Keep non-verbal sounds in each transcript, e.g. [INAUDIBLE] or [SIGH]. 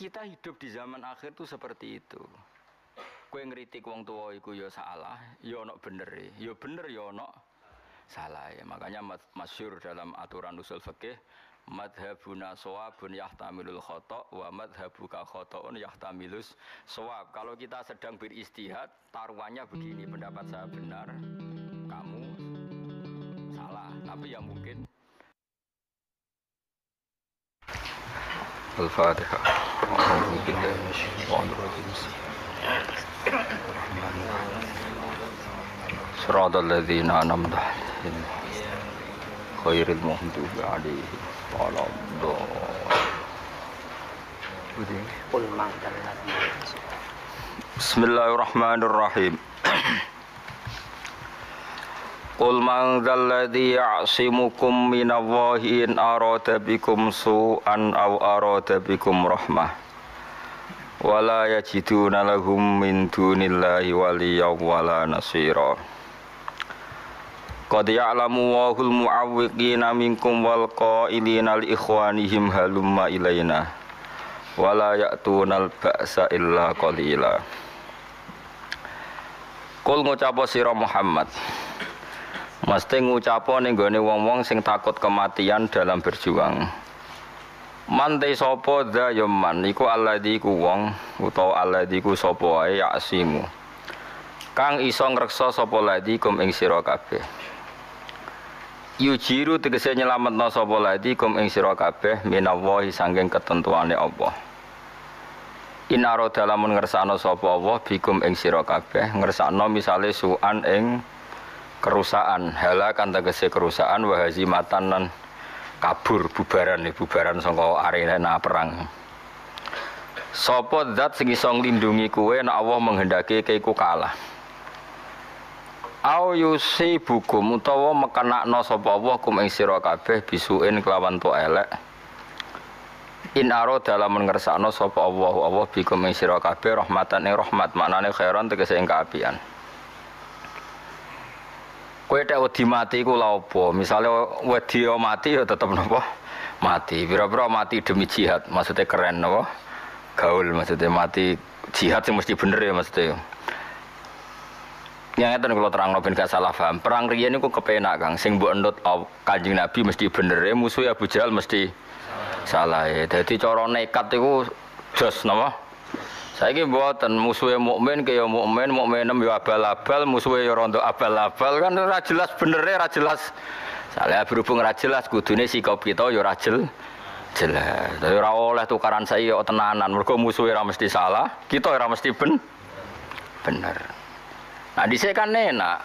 Kita hidup di zaman akhir tuh seperti itu. Kue ngeritik wong tua iku ya salah, ya ono bener ya bener ya ono salah ya. Makanya masyur dalam aturan usul fikih madhabuna sawabun yahtamilul khata wa madhabuka khata'un yahtamilus sawab. Kalau kita sedang beristihad, taruhannya begini, pendapat saya benar, kamu salah. Tapi ya mungkin الفاتحة. أعوذ بالله من الشيطان الرجيم صراط الذين أنعمت عليهم غير المغضوب عليهم ولا الضالين. بسم الله الرحمن الرحيم. Qul man dzalladzi ya'simukum minallahi in arada bikum su'an aw arada bikum rahmah. Wala yajiduna lahum min dunillahi waliyyan wala nasira. Qad ya'lamu wahul mu'awwiqina minkum wal qa'ilina li ikhwanihim halumma ilaina. Wala ya'tunal ba'sa illa qalila. Qul ngucapo sira Muhammad Mesti ngucapo ning gone wong-wong sing takut kematian dalam berjuang. Mante sapa dha ya man? Iku alladzi ku wong utawa alladzi ku sapa ae yasimu. Kang iso ngreksa sapa ladzi kum ing sira kabeh. Yujiru tegese nyelametno sapa ladi kum ing sira kabeh minallahi sanging ketentuane Allah. In arada lamun ngersakno sapa Allah bikum ing sira kabeh ngersakno misale suan ing kerusakan halakan tegese kerusakan wa hazimatan lan kabur bubaran bubaran saka arena perang Sopo zat sing iso nglindungi kuwe nek Allah menghendaki keiku kalah Au yusi bukum utawa mekenakno sapa Allah kum ing sira kabeh bisuin kelawan to elek. In aro dalam ngersakno sapa Allah Allah bikum ing sira kabeh rahmatan ing rahmat maknane khairan tegese ing kaapian. Kowe tek wedi mati iku lha apa? Misale wedi mati ya tetep napa? Mati. Pira-pira mati demi jihad, maksudnya keren napa? Gaul maksudnya mati jihad sing mesti bener ya maksudnya. Yang itu kalau terang ben gak salah paham. Perang riyen niku kepenak Kang, sing mbok endut Kanjeng Nabi mesti bener ya, musuh Abu Jahal mesti salah ya. Dadi cara nekat iku jos napa? Saiki mboten musuhe mukmin kaya mukmin, mukminem ya abal-abal, musuhe ya rondo abal-abal kan ora jelas bener ora jelas. Salah berhubung ora jelas kudune sikap kita ya ora jelas. Tapi ora oleh tukaran saya tenanan. Mergo musuhe ora mesti salah, kita ora mesti ben bener. Nah di kan enak.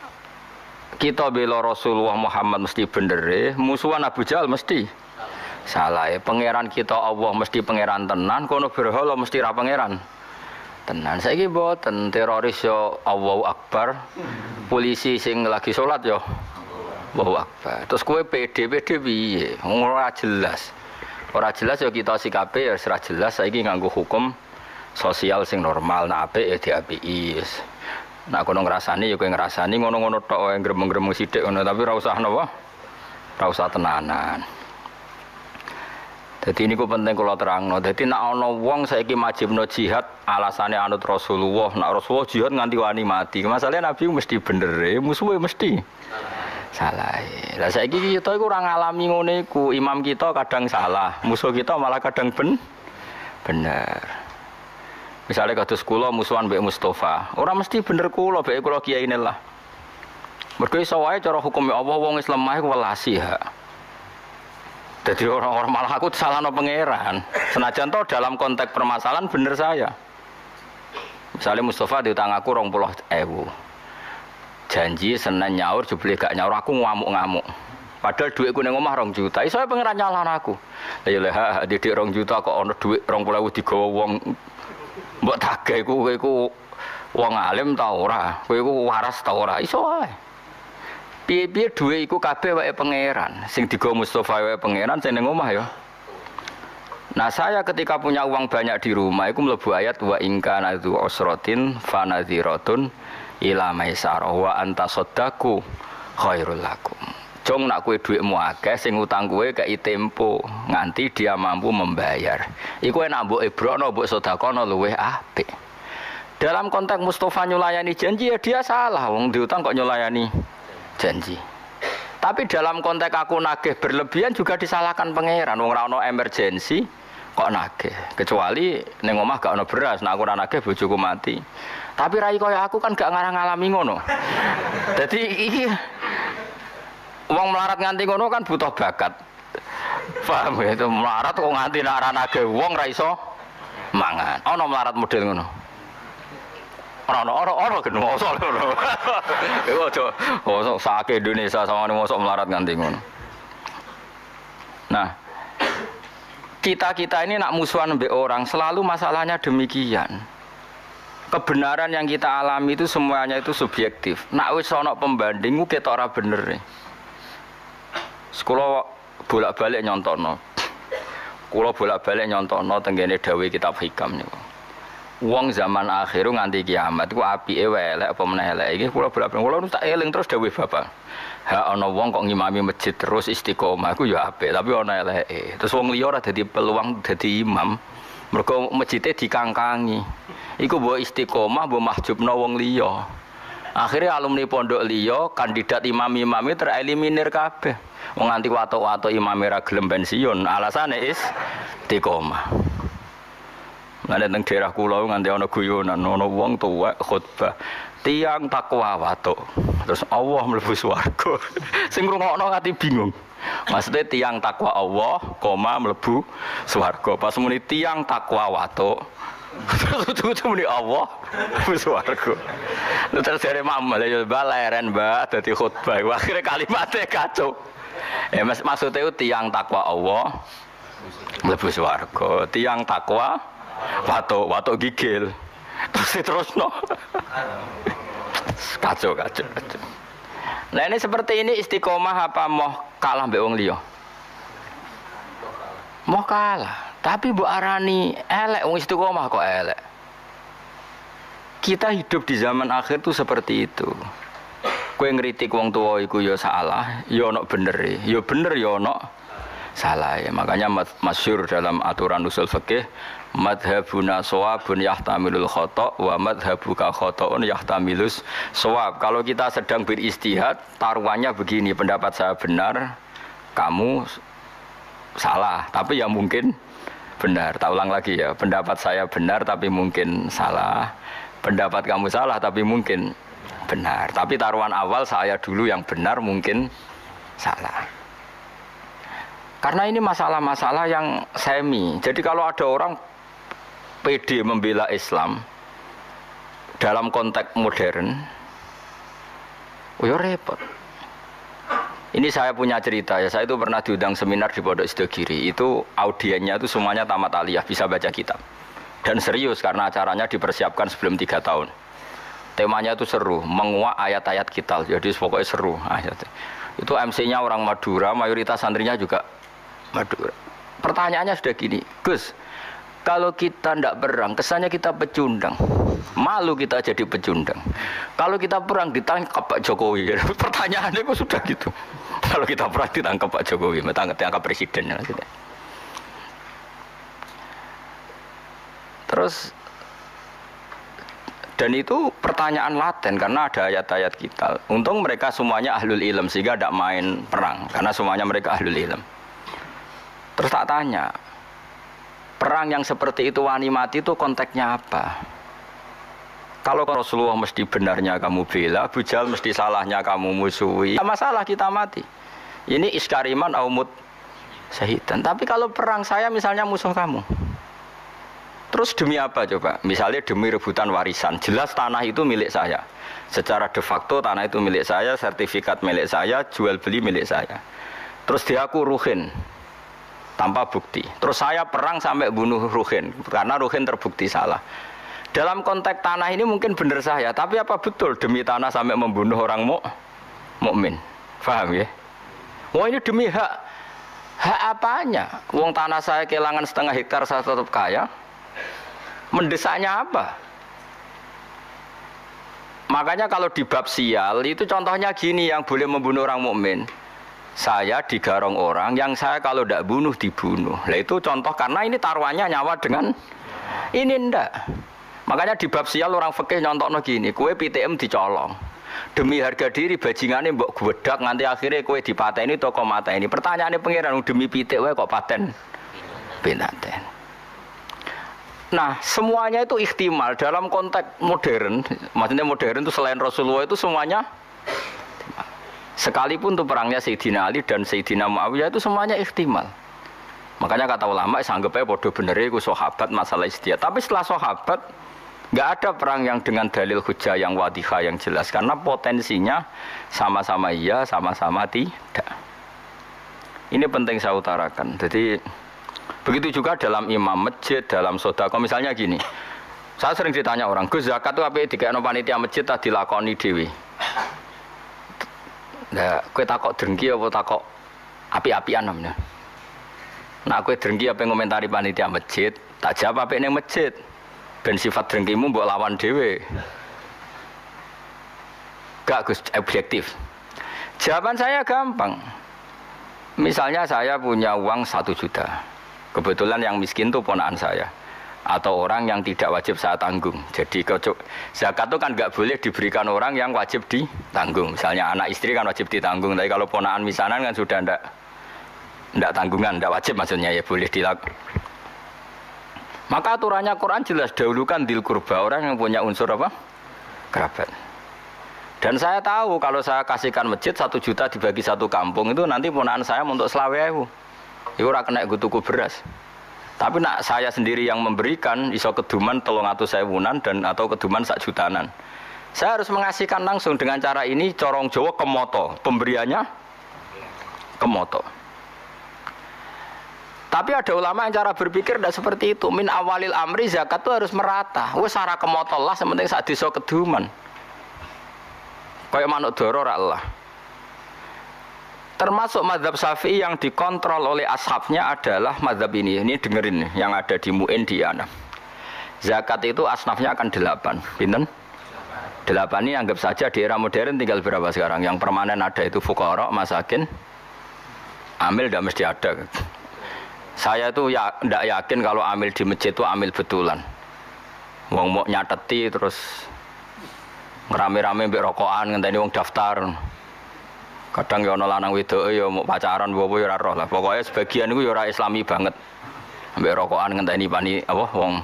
Kita bela Rasulullah Muhammad mesti bener ya. Musuhan Abu Jahal mesti salah ya. Pangeran kita Allah mesti pangeran tenan. Kono berhala mesti ra pangeran tenan. Saya ini boten teroris yo Allahu Akbar. Polisi sing lagi sholat yo Allahu Akbar. Terus kue PD PD piye? Ora jelas. Ora jelas yo kita sikape ya ora jelas. Saiki nganggo hukum sosial sing normal. Nah apik ya diapiki. Nak kono ngrasani ya kowe ngrasani ngono-ngono tok wae gremeng-gremeng sithik ngono tapi ora usah napa? Tenanan. Jadi ini ku penting kalau terang. No. Jadi nak ono wong saiki majibno jihad alasannya anut Rasulullah. Nak Rasulullah jihad nganti wani mati. Masalahnya Nabi mesti bener ya, musuhnya mesti salah. Lah saiki kita iku ora ngalami ngono. Imam kita kadang salah, musuh kita malah kadang ben bener. Misalnya kados kula musuhan Mbak Mustafa, orang mesti bener kula mbek kula kiai lah. Iso wae cara hukum Allah wong Islam mah welasi ya. Jadi orang-orang malah aku salah no pangeran. Senajan toh dalam konteks permasalahan bener saya. Misalnya Mustafa diutang aku rong puluh ewu. Janji senen nyaur jebule gak nyaur aku ngamuk-ngamuk. Padahal duitku neng omah rong juta. Iso pangeran nyalan aku. Ya lha didik rong juta kok ono duit rong puluh ewu digawa wong Mbok tagah iku wong alim ta ora? Kowe waras ta ora? Iso. Piye-piye dhuwit iku kabeh wae pangeran. Sing digo Mustofa wae pangeran sing ning omah ya. Nah saya ketika punya uang banyak di rumah itu melebu ayat wa ingka nadu osrotin fanadhiratun ila maisarah wa anta sodaku khairul lakum. Jong nak kue duitmu akeh sing utang kue ke tempo nganti dia mampu membayar. Iku enak mbok ibrono mbok sedakono luweh apik. Dalam konteks Mustafa nyulayani janji ya dia salah wong diutang kok nyulayani janji. Tapi dalam konteks aku nagih berlebihan juga disalahkan pangeran. Wong ora ono emergensi kok nagih. Kecuali ning omah gak ono beras, nah aku ora nagih bojoku mati. Tapi rai kaya aku kan gak ngarang ngalami ngono. Jadi iki Wong melarat nganti ngono kan butuh bakat. Paham ya itu melarat kok nganti nak nage wong ra iso mangan. Ana melarat model ngono. Ora ana ora ora gen mosok ngono. [LAUGHS] Iku aja mosok sake Indonesia sama mosok melarat nganti ngono. Nah, kita-kita ini nak musuhan mbek orang selalu masalahnya demikian. Kebenaran yang kita alami itu semuanya itu subjektif. Nak wis ana pembanding ketok ora bener. Sekolah bolak-balik nyontono. Kulo bolak-balik nyontono tenggene dawuh kitab hikam niku. Wong zaman akhir nganti kiamat ku apike elek apa meneh elek. Iki kula bolak-balik tak eling terus dawuh Bapak. Ha ana wong kok ngimami masjid terus istiqomah ku ya apik, tapi ana eleke. Terus wong liya dadi peluang dadi imam. Mergo masjidnya dikangkangi. Iku mbok istiqomah mbok mahjubno wong liya. Akhirnya alumni pondok liya kandidat imam-imam tereliminir kabeh. Wong nganti watuk-watuk imam merah gelem pensiun, alasane is tikoma. Nanti teng daerah kula nganti ana guyonan, ana wong tuwek khutbah. Tiang takwa watuk. Terus Allah mlebu swarga. [LAUGHS] Sing ngrungokno ngati bingung. Maksudnya tiang takwa Allah, koma mlebu swarga. Pas muni tiang takwa watuk. [LAUGHS] Terus muni Allah mlebu swarga. Terus dari mama ya baleren mbak dadi khutbah. Akhirnya kalimatnya kacau. Eh mas maksudnya tiang takwa Allah mlebu swarga. Tiang takwa watuk watuk gigil. Terus terus no. kacau kacau kacau. Nah ini seperti ini istiqomah apa mau kalah mbek wong liya? Mau kalah, tapi Bu Arani elek wong istiqomah kok elek. Kita hidup di zaman akhir tuh seperti itu. Kue ngeritik wong tua iku ya salah, ya ono bener ya bener ya ono salah ya. Makanya masyur dalam aturan usul fikih madhabuna sawabun yahtamilul khotok wa madhabuka khotokun yahtamilus sawab. Kalau kita sedang beristihad, taruhannya begini, pendapat saya benar, kamu salah, tapi ya mungkin benar. Tak ulang lagi ya, pendapat saya benar tapi mungkin salah. Pendapat kamu salah tapi mungkin benar. Tapi taruhan awal saya dulu yang benar mungkin salah. Karena ini masalah-masalah yang semi. Jadi kalau ada orang PD membela Islam dalam konteks modern, oh ya repot. Ini saya punya cerita ya. Saya itu pernah diundang seminar di Pondok Sidogiri. Itu audiennya itu semuanya tamat aliyah, bisa baca kitab. Dan serius karena acaranya dipersiapkan sebelum tiga tahun temanya itu seru menguak ayat-ayat kita jadi pokoknya seru itu MC-nya orang Madura mayoritas santrinya juga Madura pertanyaannya sudah gini Gus kalau kita tidak perang kesannya kita pecundang. Malu kita jadi pecundang. Kalau kita perang ditangkap Pak Jokowi. [LAUGHS] Pertanyaannya kok sudah gitu? Kalau kita perang ditangkap Pak Jokowi. Ditangkap presiden. Terus dan itu pertanyaan laten karena ada ayat-ayat kita. Untung mereka semuanya ahlul ilm sehingga tidak main perang karena semuanya mereka ahlul ilm. Terus tak tanya, perang yang seperti itu wani mati itu konteksnya apa? Kalau Rasulullah mesti benarnya kamu bela, bujal mesti salahnya kamu musuhi. Tidak masalah kita mati. Ini iskariman aumut sehitan. Tapi kalau perang saya misalnya musuh kamu. Terus demi apa coba? Misalnya demi rebutan warisan. Jelas tanah itu milik saya. Secara de facto tanah itu milik saya, sertifikat milik saya, jual beli milik saya. Terus dia aku ruhin tanpa bukti. Terus saya perang sampai bunuh ruhin karena ruhin terbukti salah. Dalam konteks tanah ini mungkin benar saya, tapi apa betul demi tanah sampai membunuh orang mu mukmin? Faham ya? Wah ini demi hak hak apanya? Wong tanah saya kehilangan setengah hektar saya tetap kaya. Mendesaknya apa? Makanya kalau di bab sial itu contohnya gini yang boleh membunuh orang mukmin. Saya digarong orang yang saya kalau tidak bunuh dibunuh. Nah itu contoh karena ini taruhannya nyawa dengan ini ndak. Makanya di bab sial orang fakih nyontok gini, kue PTM dicolong. Demi harga diri bajingannya mbok gwedak nganti akhirnya kue dipateni toko mata ini. Pertanyaannya pangeran demi PTW kok paten binaten. Nah, semuanya itu ikhtimal dalam konteks modern. Maksudnya modern itu selain Rasulullah itu semuanya Sekalipun tuh perangnya Sayyidina Ali dan Sayyidina Muawiyah itu semuanya ikhtimal. Makanya kata ulama, sanggupnya bodoh bener itu sahabat masalah istiadat. Tapi setelah sahabat, nggak ada perang yang dengan dalil hujah yang wadihah yang jelas. Karena potensinya sama-sama iya, sama-sama tidak. Ini penting saya utarakan. Jadi begitu juga dalam imam masjid, dalam sodako. Misalnya gini, saya sering ditanya orang, Gus zakat itu apa? Dikaino panitia masjid tadi dilakoni dewi. Nah, kue takok dengki apa takok api-apian namanya. Nah, kue dengki apa yang komentari panitia masjid, tak jawab apa yang masjid. Ben sifat dengkimu buat lawan dewe. Gak Gus objektif. Jawaban saya gampang. Misalnya saya punya uang satu juta. Kebetulan yang miskin tuh ponaan saya atau orang yang tidak wajib saya tanggung. Jadi zakat itu kan nggak boleh diberikan orang yang wajib ditanggung. Misalnya anak istri kan wajib ditanggung, tapi kalau ponaan misanan kan sudah ndak ndak tanggungan, ndak wajib maksudnya ya boleh dilakukan. Maka aturannya Quran jelas dahulukan dil kurba orang yang punya unsur apa kerabat. Dan saya tahu kalau saya kasihkan masjid satu juta dibagi satu kampung itu nanti ponaan saya untuk selawehu. Itu ora kena tuku beras. Tapi nak saya sendiri yang memberikan iso keduman tolong atau sewunan dan atau keduman sak jutanan. Saya harus mengasihkan langsung dengan cara ini corong Jawa ke moto, pemberiannya ke moto. Tapi ada ulama yang cara berpikir tidak seperti itu. Min awalil amri zakat itu harus merata. Wes sarah ke moto lah, sementing saat diso keduman. Kayak manuk doro Allah. Termasuk madhab syafi'i yang dikontrol oleh ashabnya adalah madhab ini. Ini dengerin yang ada di Mu'in di Anam. Zakat itu asnafnya akan delapan. Binten? Delapan ini anggap saja di era modern tinggal berapa sekarang? Yang permanen ada itu fukara, masakin, amil tidak mesti ada. Saya itu ya tidak yakin kalau amil di masjid itu amil betulan. Wong mau nyateti terus ngerame-rame mbek rokokan ngenteni wong daftar. Kadang ya ana lanang wedok ya mau pacaran bobo ya roh lah. Pokoknya sebagian itu ya ora islami banget. Sampai rokokan ngenteni pani apa wong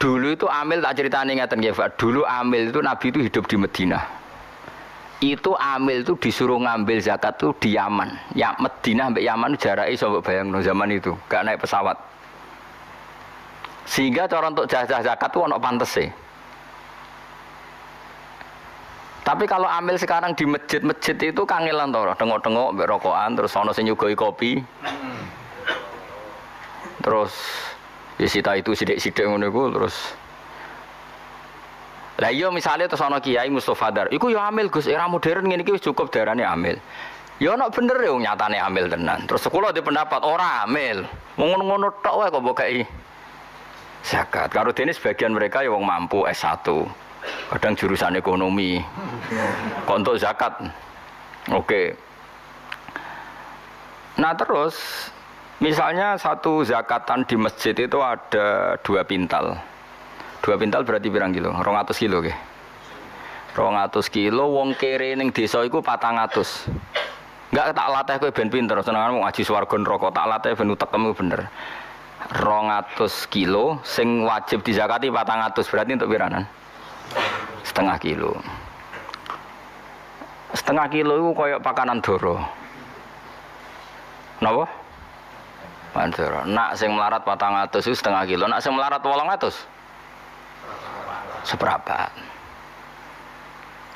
Dulu itu Amil tak ceritanya ngeten ya Pak. Dulu Amil itu Nabi itu hidup di Medina. Itu Amil itu disuruh ngambil zakat tuh di Yaman. Ya Medina sampai Yaman jaraknya coba bayang no zaman itu, gak naik pesawat. Sehingga cara untuk jajah zakat tuh ono pantes sih. Tapi kalau ambil sekarang di masjid-masjid itu kangelan tau, tengok-tengok berokokan terus ono sing nyugoi kopi. Terus ya sita itu sidik-sidik ngono iku terus lah iya misalnya terus ono kiai Mustafa Dar, iku ya amil Gus era modern ngene iki cukup darane amil. Ya ono bener ya nyatane amil tenan. Terus sekolah di pendapat ora amil. Ngono-ngono tok wae kok mbok zakat. Karo dene sebagian mereka ya wong mampu S1 kadang jurusan ekonomi. Kok zakat? Oke. Nah terus misalnya satu zakatan di masjid itu ada dua pintal. Dua pintal berarti berang kilo? Rongatus kilo ke rongatus kilo wong kere ning desa iku patang atus. Enggak tak latih kowe ben pinter, senengan mau ngaji swarga neraka, tak latih ben utekmu bener. 200 kilo sing wajib dizakati 400 berarti untuk piranan? Setengah kilo setengah kilo itu koyok pakanan doro Napa? Mandoro. Nak sing melarat patang atus itu setengah kilo, nak sing melarat wolong atus seberapa?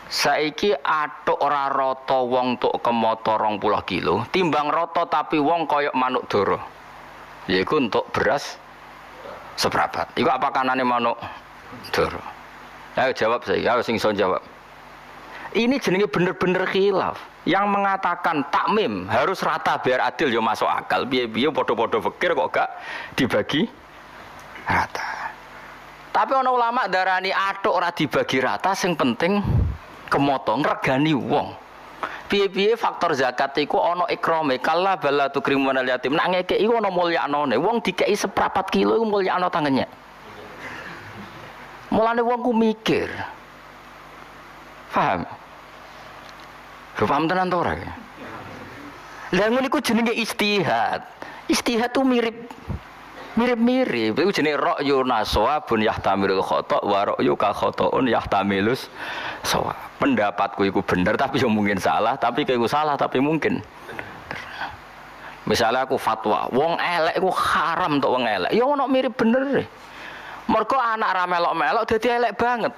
Saiki atuk ora roto wong tuk kemoto rong puluh kilo, timbang roto tapi wong koyok manuk doro. Yaiku untuk beras seberapa? Iku apa kanane manuk doro? Ayo jawab saya, ayo sing jawab. Ini jenenge bener-bener khilaf. Yang mengatakan takmim harus rata biar adil yo masuk akal. Biar-biar podo-podo fikir kok gak dibagi rata. Tapi ono ulama darani atok ora dibagi rata sing penting kemotong regani wong. Piye-piye faktor zakat iku ana ikrame kala bala tukrimun al yatim. Nak ngekeki ana mulyanane. Wong dikeki seprapat kilo iku mulyakno tangannya. Mulane wong ku mikir. Paham? Lho paham tenan to ora? Lah ngono iku jenenge istihad. Istihad tuh mirip mirip-mirip. Itu jenis ra'yu naswabun yahtamilul khata wa ra'yu ka khata'un yahtamilus sawa. Pendapatku itu bener tapi yang mungkin salah, tapi kayak salah tapi mungkin. Misalnya aku fatwa, wong elek aku haram untuk wong elek. Ya ono mirip bener deh. Mergo anak ra melok-melok dadi elek banget.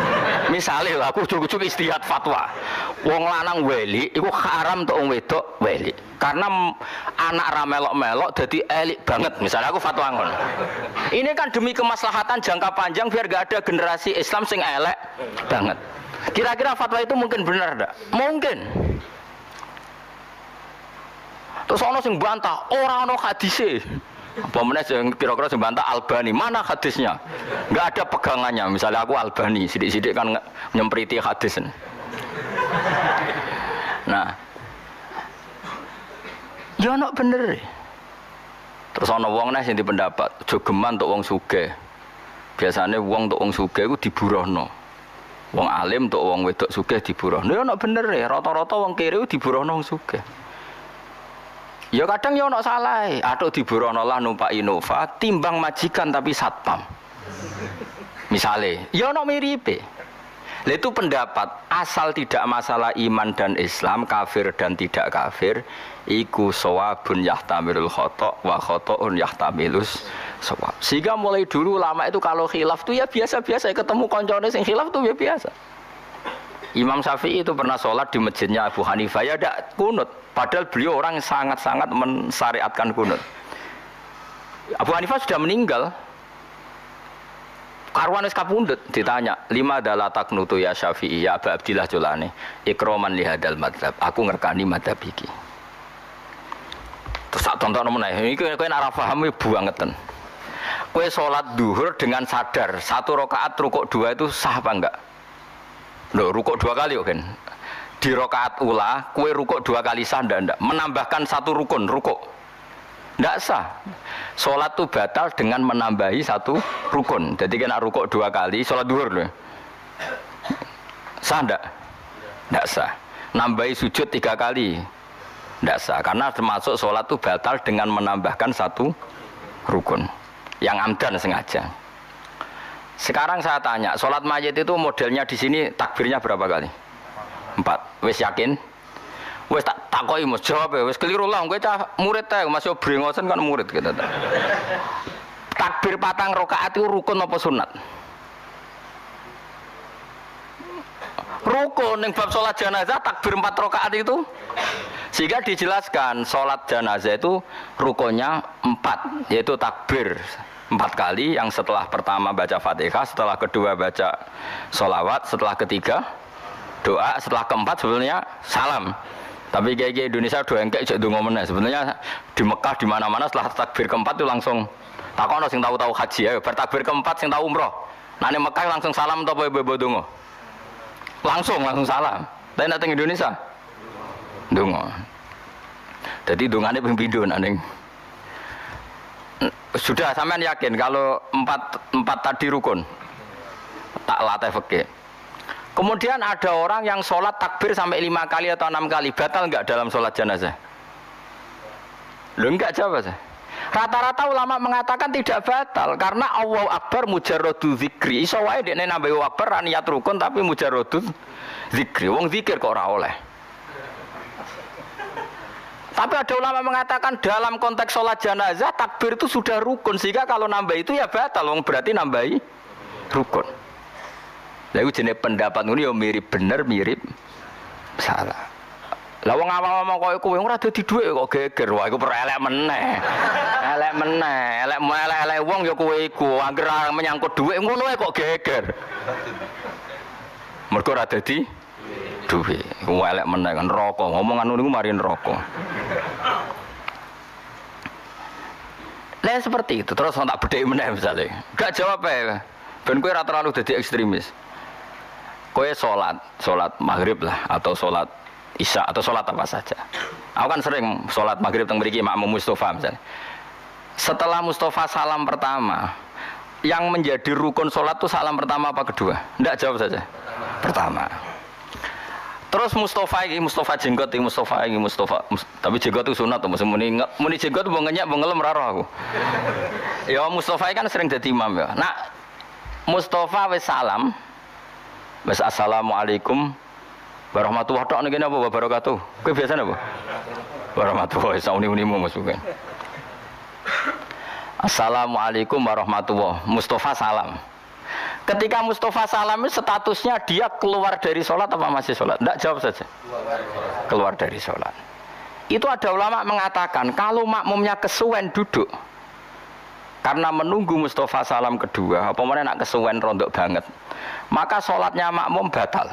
[LAUGHS] Misalnya aku cukup istihad fatwa. Wong lanang weli iku haram untuk wong wedok weli. Karena anak ra melok-melok dadi elek banget. Misalnya aku fatwa ngono. Ini kan demi kemaslahatan jangka panjang biar gak ada generasi Islam sing elek banget. Kira-kira fatwa itu mungkin benar enggak? Mungkin. Terus ono sing bantah, ora ono hadise. Apa meneh sing kira-kira sing bantah Albani, mana hadisnya? Enggak ada pegangannya. Misalnya aku Albani, sidik-sidik kan nyempriti hadis. Nah, ya ono bener. Terus wong nih sing pendapat, jogeman untuk wong sugih. Biasanya wong untuk wong sugih iku diburohno. Wong alim untuk wong wedok sugih diburohno. Ya ono bener ya, rata-rata wong kiri diburohno wong sugih. Ya kadang ya ono salah, atau diburono lah numpak Innova, timbang majikan tapi satpam. Misalnya, ya ono miripe. Itu pendapat asal tidak masalah iman dan Islam, kafir dan tidak kafir, iku sawabun yahtamilul khata wa khata'un yahtamilus sawab. Sehingga mulai dulu lama itu kalau khilaf tuh ya biasa-biasa ketemu koncone sing khilaf tuh ya biasa. Imam Syafi'i itu pernah sholat di masjidnya Abu Hanifah ya tidak kunut. Padahal beliau orang yang sangat-sangat mensyariatkan kunut. Abu Hanifah sudah meninggal. Karwanis kapundut ditanya, lima adalah taknutu ya Syafi'i ya Abu Abdillah Julani ikroman lihadal madhab. Aku ngerkani madhab iki. Terus tak tonton ini kau kau nara paham buangetan. Kue sholat duhur dengan sadar satu rakaat rukuk dua itu sah apa enggak? Loh, rukuk dua kali kan? Di rokaat ula, kue rukuk dua kali sah ndak ndak? Menambahkan satu rukun rukuk. Ndak sah. Sholat tuh batal dengan menambahi satu rukun. Jadi kena rukuk dua kali, sholat duhur loh. Sah ndak? Ndak sah. Nambahi sujud tiga kali. Ndak sah. Karena termasuk sholat tuh batal dengan menambahkan satu rukun. Yang amdan sengaja. Sekarang saya tanya, sholat mayit itu modelnya di sini takbirnya berapa kali? Empat. Wes yakin? Wes tak takoi mas jawab ya. Wes keliru lah. Gue cah murid teh masih beringosan kan murid kita. Gitu. Takbir patang rokaat itu rukun apa sunat? Rukun yang bab sholat jenazah takbir empat rokaat itu sehingga dijelaskan sholat jenazah itu rukunnya empat yaitu takbir empat kali yang setelah pertama baca fatihah setelah kedua baca sholawat setelah ketiga doa setelah keempat sebenarnya salam. Tapi kayak Indonesia doa yang kayak jadi ngomongnya sebenarnya di Mekah di mana mana setelah takbir keempat itu langsung tak kono sing tahu tahu haji ya bertakbir keempat sing tahu umroh. Nah ini Mekah langsung salam atau ibu dungo? Langsung langsung salam. Tapi datang Indonesia? Dungo. Jadi dungannya pimpidu nanti sudah sampean yakin kalau empat empat tadi rukun? Tak latih fakir kemudian ada orang yang sholat takbir sampai lima kali atau enam kali batal nggak dalam sholat jenazah? Lo enggak jawab saya rata-rata ulama mengatakan tidak batal karena Allah Akbar mujarrodu zikri. Iso wae dekne nambah Akbar niat rukun tapi mujarrodu zikri. Wong zikir kok ora oleh tapi ada ulama mengatakan dalam konteks sholat jenazah takbir itu sudah rukun sehingga kalau nambah itu ya batal, berarti nambahi rukun. Lalu jenis pendapat ini ya mirip bener mirip salah. Lah wong awam-awam koyo kowe ora dadi dhuwit kok geger. Wah iku elek meneh. Elek meneh, elek elek-elek wong ya kowe iku anggere menyangkut dhuwit ngono kok geger. Mergo ora dadi duwe. Welek meneh kan rokok. Ngomongan niku mari rokok. Lah seperti itu terus tak bedheki meneh misalnya. Gak jawab ya. Ben kowe ora terlalu dadi ekstremis. Kowe salat, salat maghrib lah atau salat isya atau sholat apa saja. Aku kan sering sholat maghrib teng mriki makmum Mustafa misalnya. Setelah Mustafa salam pertama, yang menjadi rukun sholat itu salam pertama apa kedua? Tidak jawab saja. Pertama. Terus Mustafa ini Mustafa jenggot ini Mustafa ini Mustafa. Mus- tapi jenggot itu sunat tuh. Muni muni jenggot mau ngenyak mau ngelem raro aku. ya Mustafa kan sering jadi imam ya. Nah Mustafa wis salam. Wis assalamualaikum warahmatullahi tok niki apa wabarakatuh. Kowe biasa apa? Warahmatullahi sauni-unimu Mas Bukan. Assalamualaikum warahmatullahi Mustafa salam. Ketika Mustafa salam statusnya dia keluar dari sholat apa masih sholat? Tidak jawab saja. Keluar dari sholat. Itu ada ulama mengatakan kalau makmumnya kesuwen duduk karena menunggu Mustafa salam kedua, apa mana nak kesuwen rondok banget, maka sholatnya makmum batal.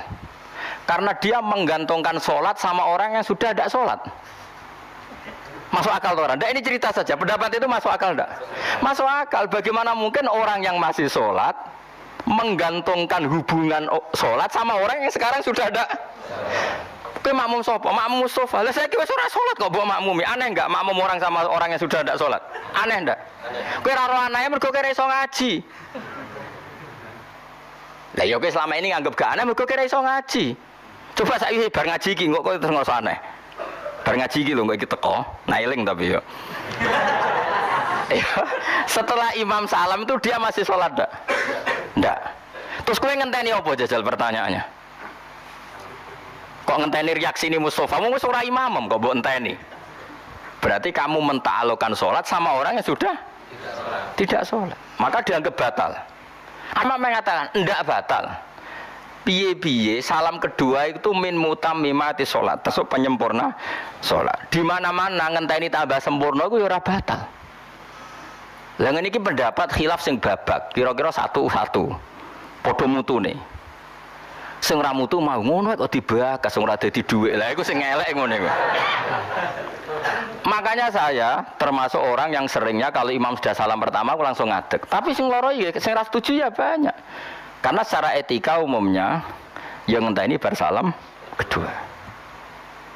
Karena dia menggantungkan sholat sama orang yang sudah tidak sholat. Masuk akal orang? Nggak, ini cerita saja. Pendapat itu masuk akal enggak? Masuk akal. Bagaimana mungkin orang yang masih sholat menggantungkan hubungan sholat sama orang yang sekarang sudah ada Kowe makmum sapa? Makmum Mustafa. Lah saiki wis ora salat kok mbok makmumi. Aneh enggak makmum orang sama orang yang sudah tidak salat? Aneh enggak? Kowe ora ro anake mergo ora iso ngaji. Lah ya kowe selama ini nganggep gak aneh mergo ora iso ngaji. Coba saiki bar ngaji iki kok terus ngerasa aneh. Bar ngaji iki lho kok iki teko, nailing tapi ya. Iya. [LAUGHS] Setelah imam salam itu dia masih sholat enggak? Enggak. Terus kowe ngenteni apa jajal pertanyaannya? Kok ngenteni reaksi ini Mustafa? Mau ora imam kok mbok enteni. Berarti kamu mentaklukkan sholat sama orang yang sudah tidak sholat. Maka dianggap batal. Amma mengatakan enggak batal. Piye-piye salam kedua itu min mutamimati sholat. Terus penyempurna sholat. Di mana-mana ngenteni tambah sempurna itu ya batal. Lah ngene iki pendapat khilaf sing babak, kira-kira satu-satu. Padha mutune. Sing ora mutu mau ngono kok dibakas sing ora dadi dhuwit. Lah iku sing elek iku. Makanya saya termasuk orang yang seringnya kalau imam sudah salam pertama aku langsung ngadeg. Tapi sing loro ya sing ra setuju ya banyak. Karena secara etika umumnya yang ngenteni bar salam kedua.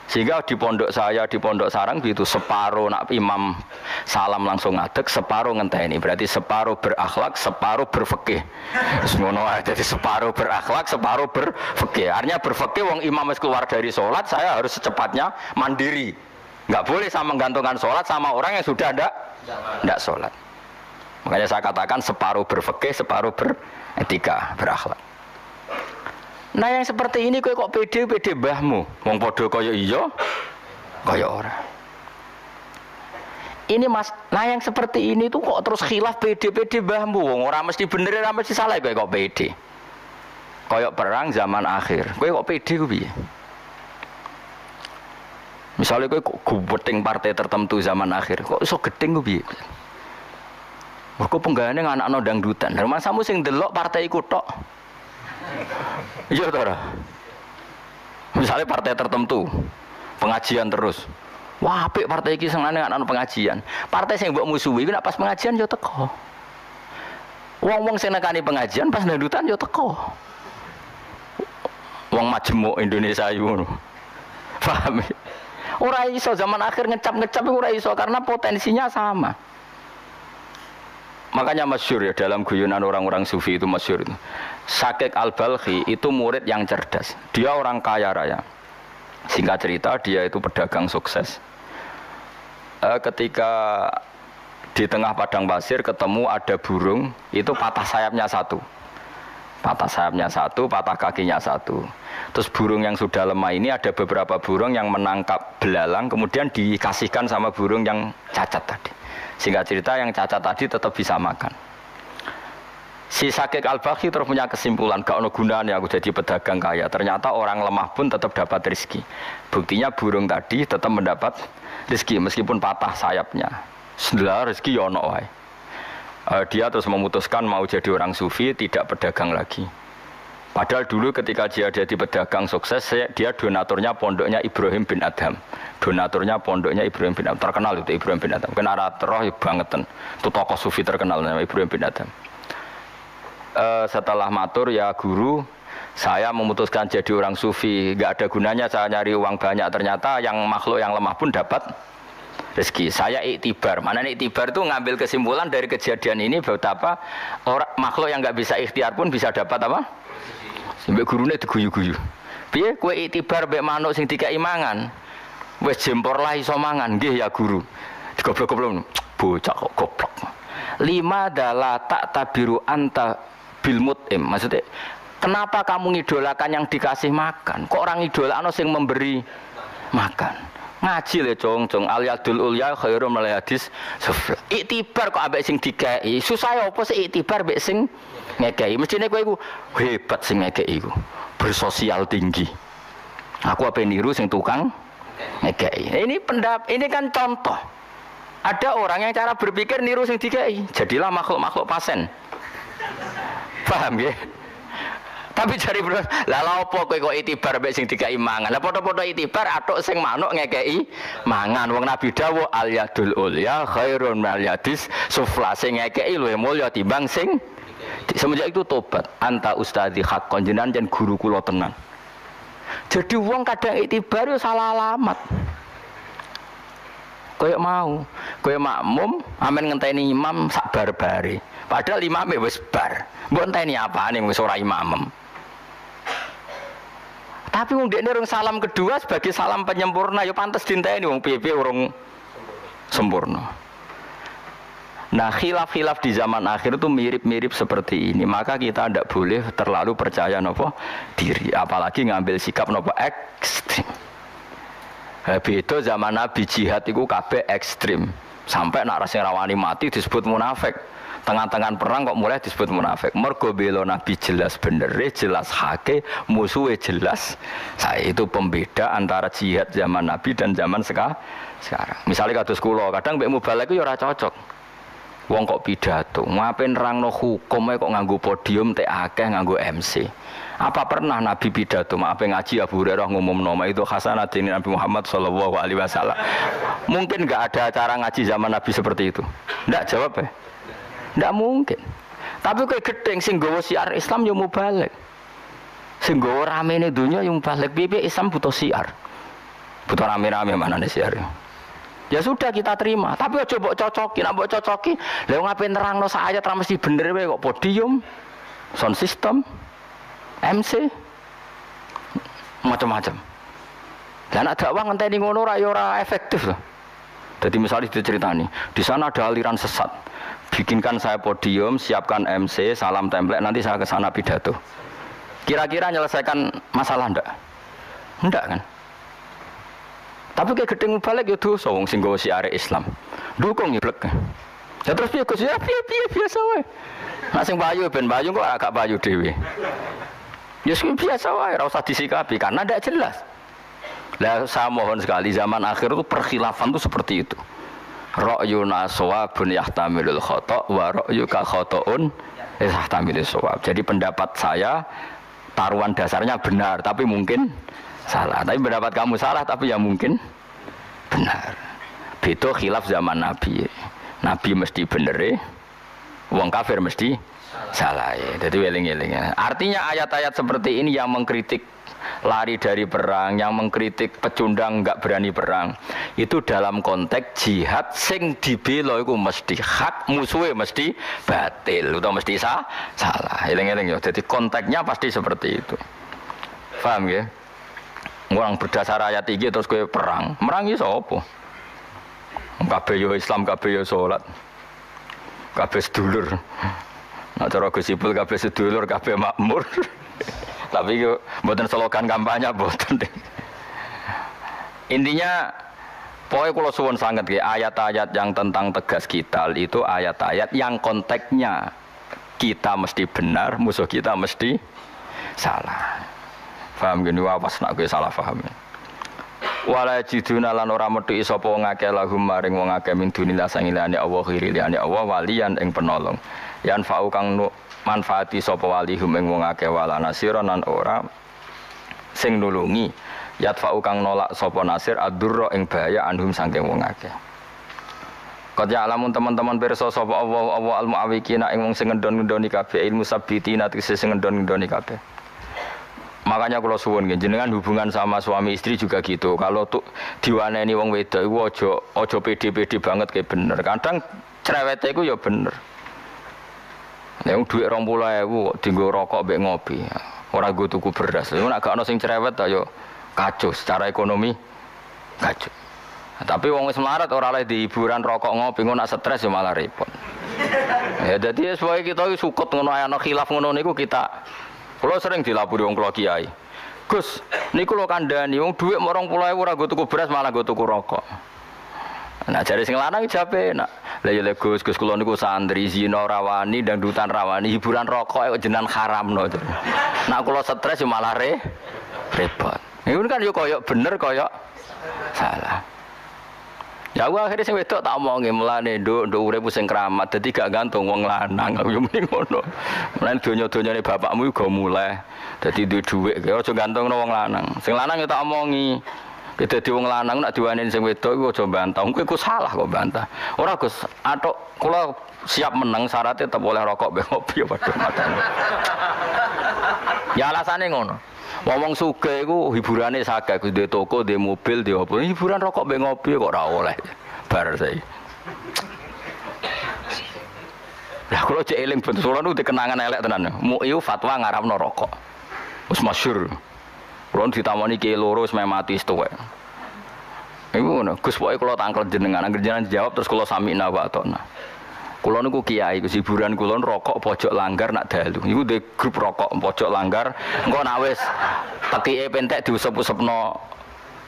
Sehingga di pondok saya, di pondok sarang gitu separuh nak imam salam langsung ngadeg, separuh ngenteni. Berarti separuh berakhlak, separuh ngono ae. Jadi separuh berakhlak, separuh berfikih. Artinya berfikih wong imam keluar dari sholat, saya harus secepatnya mandiri. Nggak boleh sama menggantungkan sholat sama orang yang sudah ndak ndak sholat. Makanya saya katakan separuh berfikih, separuh beretika, berakhlak. Nah yang seperti ini kowe kok pede pede mbahmu, wong padha kaya iya, kaya ora. Ini mas, nah yang seperti ini tuh kok terus khilaf pede pede mbahmu, wong ora mesti bener ora mesti salah kowe kok pede. Kaya perang zaman akhir, kowe kok pede ku piye? Misalnya kowe kok geting partai tertentu zaman akhir, kok iso gedeng ku piye? Mergo penggane anak-anak dangdutan. Rumah samu sing delok partai iku tok. Iya toh ora? Misalnya partai tertentu pengajian terus. Wah, apik partai iki senengane anak pengajian. Partai sing mbok musuhi iku nek pas pengajian yo teko. Wong-wong sing nekani pengajian pas dandutan yo teko. Wong majemuk Indonesia iku ngono. Paham? ya? Ora iso zaman akhir ngecap-ngecap ora iso karena potensinya sama. Makanya masyur ya dalam guyonan orang-orang sufi itu masyur itu. Sakek al-Balkhi itu murid yang cerdas. Dia orang kaya raya. Singkat cerita dia itu pedagang sukses. Eh, ketika di tengah padang pasir ketemu ada burung, itu patah sayapnya satu. Patah sayapnya satu, patah kakinya satu. Terus burung yang sudah lemah ini ada beberapa burung yang menangkap belalang kemudian dikasihkan sama burung yang cacat tadi. Sehingga cerita yang cacat tadi tetap bisa makan. Si Sakik al terus punya kesimpulan, gak ono gunanya aku jadi pedagang kaya. Ternyata orang lemah pun tetap dapat rezeki. Buktinya burung tadi tetap mendapat rezeki meskipun patah sayapnya. Setelah rezeki ya ono wae. Eh, dia terus memutuskan mau jadi orang sufi, tidak pedagang lagi. Padahal dulu ketika dia jadi pedagang sukses, dia donaturnya pondoknya Ibrahim bin Adham. Donaturnya pondoknya Ibrahim bin Adham. Terkenal itu Ibrahim bin Adham. Kena roh bangetan. Itu tokoh sufi terkenal namanya Ibrahim bin Adham. Eh, setelah matur ya guru, saya memutuskan jadi orang sufi, nggak ada gunanya saya nyari uang banyak. Ternyata yang makhluk yang lemah pun dapat rezeki. Saya iktibar. Mana iktibar itu ngambil kesimpulan dari kejadian ini betapa orang makhluk yang nggak bisa ikhtiar pun bisa dapat apa? Sampai gurunya diguyu-guyu. Piye kue iktibar mbek manuk sing dikai mangan. Wes jempor lah iso mangan, ya guru. Goblok-goblok bocah kok goblok. Lima adalah tak tabiru anta bil mut'im. Maksudnya Kenapa kamu ngidolakan yang dikasih makan? Kok orang idolakno sing memberi makan? Ngaji le cong cong al yadul ulya khairum al hadis. Iktibar kok ambek sing dikei. Susah ya apa sih iktibar mbek sing ngekei. Mestine kowe iku hebat sing ngekei iku. Bersosial tinggi. Aku apa niru sing tukang ngekei. Ini pendap ini kan contoh. Ada orang yang cara berpikir niru sing dikei. Jadilah makhluk-makhluk pasen. Paham ya? Tapi cari bro, lah apa kowe kok itibar mek sing dikai mangan. Lah padha-padha itibar atuk sing manuk ngekeki mangan. Wong Nabi dawuh al yadul ulya khairun al yadis sufla sing ngekeki luwih mulya timbang sing semenjak itu tobat anta ustadi hakon jenengan jan guru kula tenan. Jadi wong kadang itibar yo salah alamat. Kayak mau, kayak makmum, amin ngenteni imam sak bar-bare. Padahal imamnya wis bar. Mbok enteni apane wis ora imamem. Tapi wong dekne urung salam kedua sebagai salam penyempurna ya pantes dinteni wong piye urung sempurna. Nah khilaf-khilaf di zaman akhir itu mirip-mirip seperti ini Maka kita tidak boleh terlalu percaya nopo diri Apalagi ngambil sikap nopo ekstrim Itu zaman Nabi jihad itu kabeh ekstrim. Sampai nak rasanya rawani mati disebut munafik. Tengah-tengah perang kok mulai disebut munafik. Mergo belo nabi jelas bener jelas hake musuhnya jelas. Saya itu pembeda antara jihad zaman nabi dan zaman sekarang. Misalnya kados kulo kadang mbek mubalek itu ya cocok. Wong kok pidato ngapain no hukum kok nganggu podium teh akeh nganggu MC apa pernah Nabi pidato maaf ngaji Abu Hurairah ngumum nama itu ini Nabi Muhammad Shallallahu Alaihi Wasallam mungkin nggak ada acara ngaji zaman Nabi seperti itu nggak jawab ya tidak mungkin. Tapi kayak gedeng sing gawa siar Islam yo balik. Sing gawa rame ini dunia yo balik. Bibi Islam butuh siar. Butuh rame-rame mana nih siar. Ya sudah kita terima. Tapi coba cocoki, nak buat cocoki. Lalu ngapain terang no saya terang mesti bener we kok podium, sound system, MC, macam-macam. Dan ada uang ngenteni ngono ora ya efektif loh. Jadi misalnya diceritani, di sana ada aliran sesat bikinkan saya podium, siapkan MC, salam template, nanti saya ke sana pidato. Kira-kira menyelesaikan masalah ndak? Ndak kan? Tapi kayak gedeng balik itu ya sawung sing si are Islam. Dukung ya blek. Ya terus piye Gus? Ya piye piye biasa wae. Nak sing bayu ben bayu kok agak bayu dhewe. Ya biasa wae, ora usah disikapi karena ndak jelas. Lah saya mohon sekali zaman akhir itu perkhilafan itu seperti itu ra'yuna sawabun yahtamilul khata wa ra'yuka khata'un yahtamilul sawab. Jadi pendapat saya taruhan dasarnya benar tapi mungkin salah. Tapi pendapat kamu salah tapi ya mungkin benar. Itu khilaf zaman Nabi. Nabi mesti bener ya. Wong kafir mesti salah ya. Jadi weling-weling. Artinya ayat-ayat seperti ini yang mengkritik lari dari perang, yang mengkritik pecundang nggak berani perang. Itu dalam konteks jihad sing dibelo itu mesti hak, musuhnya mesti batil atau mesti sah, salah. Eling-eling ya. Jadi konteksnya pasti seperti itu. Paham ya? Orang berdasar ayat tinggi terus gue perang. Merangi apa? Kabeh yo Islam, kabeh yo salat. Kabeh sedulur. Nah cara Gus Ipul kabeh sedulur, kabeh makmur. [LAUGHS] Tapi yo mboten slogan kampanye mboten. Intinya pokoknya kalau suwon sangat ya ayat-ayat yang tentang tegas kita itu ayat-ayat yang konteksnya kita mesti benar, musuh kita mesti salah. Faham gini wapas nak gue salah paham. Wala jiduna lan ora metu sapa wong akeh lahum maring wong akeh min dunillah sangilane Allah khiri liyane Allah walian ing penolong. Yan fa'u kang manfaati sapa walihum ing wong akeh wala nasira nan ora sing nulungi yatfa'u kang nolak sapa nasir adurra ing bahaya anhum saking wong akeh Qad ya'lamun teman-teman pirsa sapa Allah Allah al muawikina ing wong sing ngendon-ngendoni kabeh ilmu sabitina tegese sing ngendon-ngendoni kabeh Makanya kalau suwun jenengan hubungan sama suami istri juga gitu. Kalau tuh diwaneni wong wedok iku aja aja pede-pede banget kayak bener. Kadang cerewete iku ya bener. Duit rong puluh ewu tinggal rokok mbek ngopi. Orang gue tuku beras. Lu nak gak ono sing cerewet ayo kacau secara ekonomi kacau. Tapi wong wis melarat ora oleh di hiburan rokok ngopi ngono nak stres ya malah repot. ya jadi ya sebagai kita sukut ngono ana khilaf ngono niku kita kalau sering dilapuri wong kula kiai. Gus, niku lho kandhani wong dhuwit morong pulau ora go tuku beras malah go tuku rokok. Nah jare sing lanang jape nak. Lah ya Gus, Gus niku santri zina rawani dan dutan rawani hiburan rokok kok jenengan haramno. Nah kula stres yo malah re repot. Iku kan yo koyok bener koyok salah. Ya aku akhirnya sing wedok tak omongi mulane nduk nduk urip sing keramat dadi gak gantung wong lanang aku yo muni ngono. Mulane donya-donyane bapakmu uga mulai dadi duwe dhuwit aja gantung wong lanang. Sing lanang yo tak omongi. Kita di wong lanang nak diwanin sing wedok iku aja bantah. Kowe iku salah kok bantah. Ora Gus, atok kula siap menang syaratnya tetap boleh rokok be ngopi ya padha matane. Ya alasane ngono. Ngomong suge iku hiburane saged Gus di toko, di mobil, di apa. Hiburan rokok be ngopi kok ora oleh. Bar saya. Lah kalau cek eling bentuk kula nu kenangan elek tenan. Mu fatwa ngaramno rokok. Wis masyhur. Kulon ditamani ki loro wis mati setuwek. Iku ngono, Gus pokoke kula tangkel jenengan, anggere jenengan jawab terus kula samina wa atona. Kula niku kiai, Gus hiburan kula rokok pojok langgar nak dalu. Iku de grup rokok pojok langgar, engko nak wis tekike pentek diusep-usepno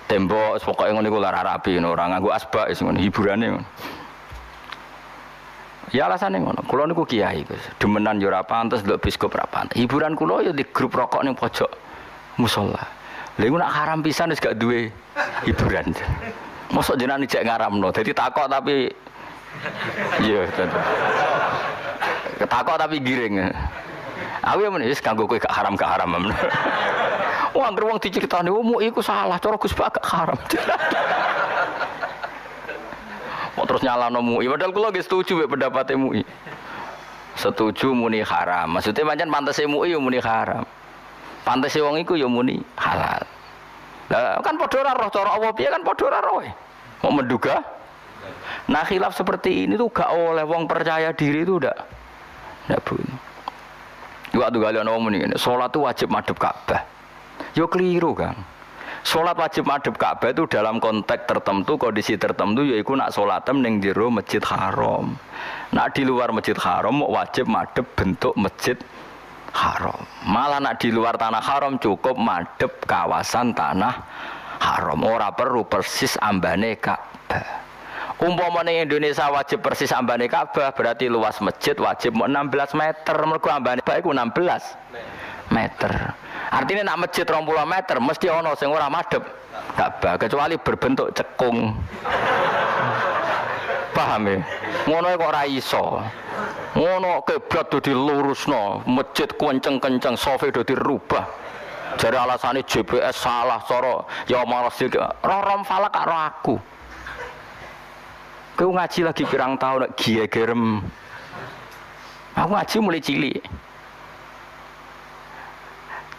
tembok, pokoke ngono iku lara rapi ngono, ora nganggo asbak wis ngono hiburane ngono. Ya alasannya ngono, kula niku kiai Gus. Demenan yo ora pantes, nduk biskop ora. Hiburan kula yo di grup rokok ning pojok musola. Lha nak haram pisan wis gak duwe hiburan. Mosok jenengan ijek ngaramno. Dadi takok tapi iya tentu. Ketakok tapi giring. Aku ya wis kanggo kowe gak haram gak haram. Wah, anggere wong diceritani, "Oh, mu iku salah, cara Gus Pak gak haram." Mau terus nyalano MUI, padahal kula nggih setuju mek pendapat MUI. Setuju muni haram. Maksudnya pancen pantes MUI yo muni haram. Pantes wong iku ya muni halal. Lah kan padha ora roh cara Allah piye kan padha ora roh. Mau menduga? Nah khilaf seperti ini tuh gak oleh wong percaya diri itu udah ndak bunyi. Waktu kalian ngomong ini, sholat itu wajib madep Ka'bah. Yo keliru kan. Sholat wajib madep Ka'bah itu dalam konteks tertentu, kondisi tertentu, yaitu nak sholatem neng jero masjid haram. Nak di luar masjid haram, wajib madep bentuk masjid haram. Malah nak di luar tanah haram cukup madep kawasan tanah haram. Ora perlu persis ambane Ka'bah. Umpamane Indonesia wajib persis ambane Ka'bah berarti luas masjid wajib 16 meter. Mergo ambane Ka'bah iku 16 meter. Artinya nak masjid 20 meter mesti ono sing ora madep Ka'bah kecuali berbentuk cekung. Paham ya? Ngono kok ora iso. Ngono kiblat do dilurusno, masjid kenceng-kenceng, sofe do dirubah. Jadi alasannya GPS salah, soro ya malas juga. Rorom falak karo aku. Kau ngaji lagi pirang tahun, gia gerem. Aku ngaji mulai cilik.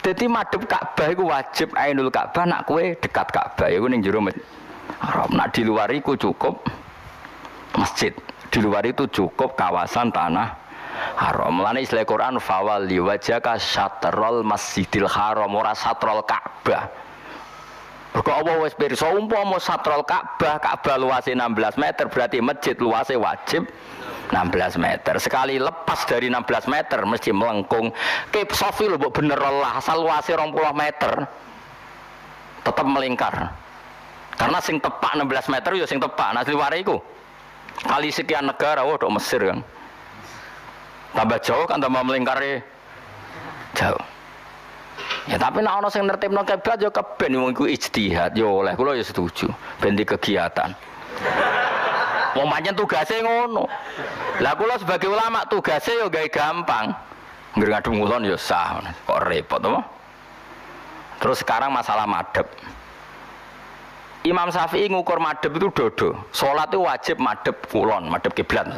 Jadi madep Ka'bah itu wajib ainul Ka'bah nak kue dekat Ka'bah itu ning jero haram. Nak di luar cukup masjid. Di luar itu cukup kawasan tanah haram. Mulane istilah Quran fawali wajhaka syatrul masjidil haram ora satrul Ka'bah. Mergo Allah wis pirsa umpama satrul Ka'bah, Ka'bah luasnya 16 meter berarti masjid luasnya wajib 16 meter. Sekali lepas dari 16 meter mesti melengkung. Kip sofi lho bener lah asal luasnya 20 meter. Tetap melingkar. Karena sing tepak 16 meter ya sing tepak. Nah luar iku. Kali sekian negara, wah dok Mesir kan. Tambah jauh kan tambah melingkar jauh. Ya tapi nak ono sing nertibno kiblat ya keben wong iku ijtihad ya oleh ya setuju ben kegiatan. Wong pancen tugase ngono. Lah kula sebagai ulama tugase ya gawe gampang. Ngger ngadum ngulon ya sah. Kok repot apa? Terus sekarang masalah madep. Imam Syafi'i ngukur madep itu dodo. Sholat itu wajib madep kulon, madep kiblat.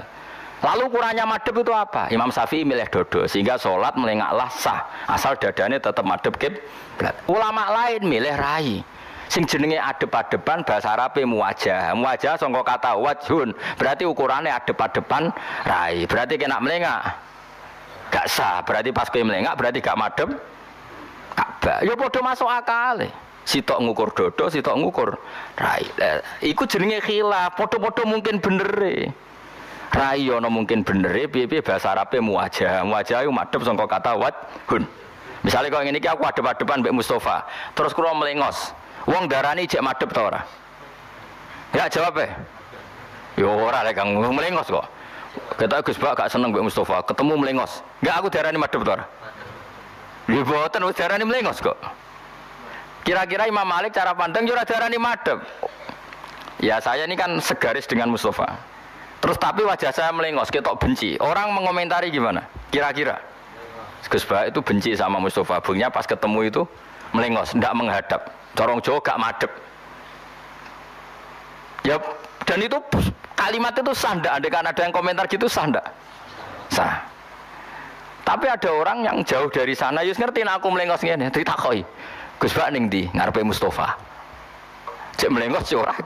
Lalu ukurannya madep itu apa? Imam Syafi'i milih dodo sehingga sholat melengaklah sah asal dadanya tetap madep kiblat. Ulama lain milih rai. Sing jenenge adep-adepan bahasa Arab muwajah. Muwajah sangka kata wajhun. Berarti ukurannya adep-adepan rai. Berarti kena melengak. Gak sah. Berarti pas kowe melengak berarti gak madep. Ka'bah. Ya padha masuk akal. Sitok ngukur dodo, sitok ngukur rai. Iku jenenge khilaf. Padha-padha mungkin bener. Rai ana mungkin bener piye-piye bahasa Arabe muwajah. Muwajah iku madhep sangka kata hun. Misalnya kalau ini aku adep-adepan Mbak Mustafa, terus kula melengos. Wong darani cek madhep ta ora? Ya jawab e. Yo ora lek kang melengos kok. Kita Gus Bak gak seneng Mbak Mustafa, ketemu melengos. Enggak aku darani madhep ta ora? Ya boten wis darani melengos kok. Kira-kira Imam Malik cara pandang ora darani madhep. Ya saya ini kan segaris dengan Mustafa. Terus tapi wajah saya melengos, ketok benci. Orang mengomentari gimana? Kira-kira? Gus itu benci sama Mustafa. Bungnya pas ketemu itu melengos, tidak menghadap. Corong Jawa gak madep. Ya, dan itu kalimat itu sah Andai kan ada yang komentar gitu sah Sah. Tapi ada orang yang jauh dari sana, Yus ngerti aku melengos ini, ditakoi. Gus Bak ning di ngarepe Mustafa. Cek melengos cek orang.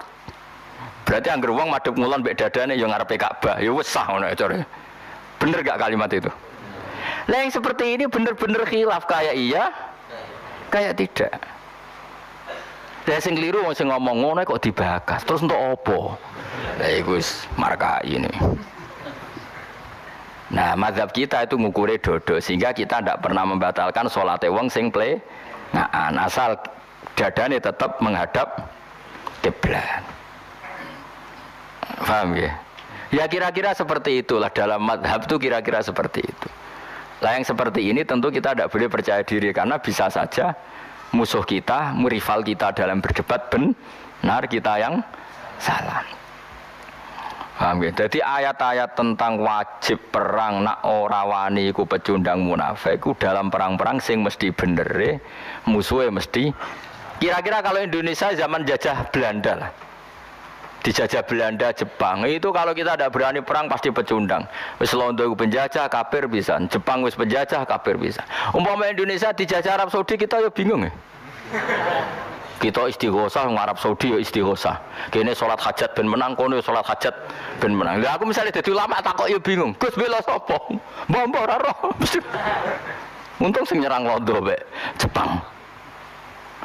Berarti angger wong madhep ngulon mbek dadane ya ngarepe Ka'bah. Ya wis sah ngono core. Bener gak kalimat itu? Lah yang seperti ini bener-bener khilaf kayak iya, kayak tidak. Lah sing keliru wong sing ngomong ngono kok dibakas. Terus untuk opo? Lah iku wis marka ini. Nah, mazhab kita itu ngukure dodo sehingga kita tidak pernah membatalkan sholat wong sing play. Nah, asal dadane tetap menghadap kiblat. Paham ya? Ya kira-kira seperti itulah dalam madhab itu kira-kira seperti itu. Lah yang seperti ini tentu kita tidak boleh percaya diri karena bisa saja musuh kita, rival kita dalam berdebat benar kita yang salah. Paham ya? Jadi ayat-ayat tentang wajib perang nak ora wani iku pecundang munafik iku dalam perang-perang sing mesti bener e, musuhnya mesti kira-kira kalau Indonesia zaman jajah Belanda lah dijajah Belanda, Jepang. Itu kalau kita tidak berani perang pasti pecundang. Wis Londo penjajah, kafir bisa. Jepang wis penjajah, kafir bisa. Umpama Indonesia dijajah Arab Saudi kita ya bingung ya. Kita istighosah Arab Saudi ya istighosah. Kene sholat hajat ben menang, kono ya sholat hajat ben menang. Lah aku misalnya jadi ulama tak kok ya bingung. Gus bela sapa? Mbok ora roh. [LAUGHS] Untung sing nyerang Londo be Jepang.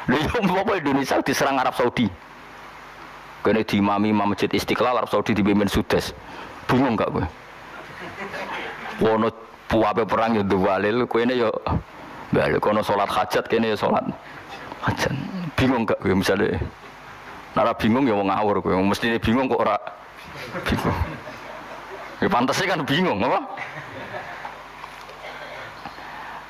Lha yo iya, Indonesia diserang Arab Saudi. Kene diimami Imam Masjid Istiqlal Arab Saudi dipimpin Sudes. Bingung gak kowe? Wono puape perang yo duwalil, kowe ne yo balik kono salat hajat kene yo salat hajat. Bingung gak kowe misale? Nara bingung ya wong ngawur kowe, mestine bingung kok ora bingung. Ya pantasnya kan bingung, apa?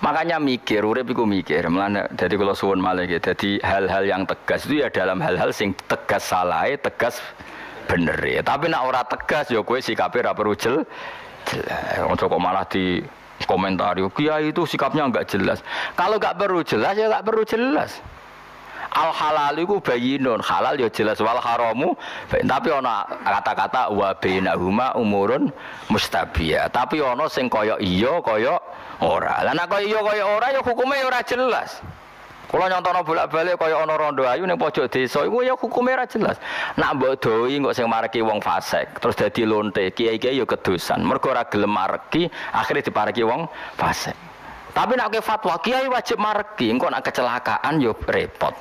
Makanya mikir, urip iku mikir. Melana jadi kalau suwun malah gitu. Jadi hal-hal yang tegas itu ya dalam hal-hal sing tegas salah, tegas bener ya. Tapi nak ora tegas ya kowe sikapnya ora perlu jel. Jelas. kok malah di komentari, kiai itu sikapnya enggak jelas. Kalau enggak perlu jelas ya enggak perlu jelas. Al halal itu bayinun, halal ya jelas wal haramu. Tapi ana kata-kata wa bainahuma umurun mustabiyah. Tapi ana sing kaya iya kaya ora. Lah nek kaya iya kaya ora ya hukume ya ora jelas. Kalau nyontono bolak-balik kaya ana rondo ayu ning pojok desa iku ya hukume ora jelas. Nak mbok doi kok sing mareki wong fasik, terus dadi lonte, kiai-kiai ya kedosan. Mergo ora gelem mareki, akhirnya dipareki wong fasik. Tapi nak ke fatwa kiai wajib mareki, engko nak kecelakaan yo repot.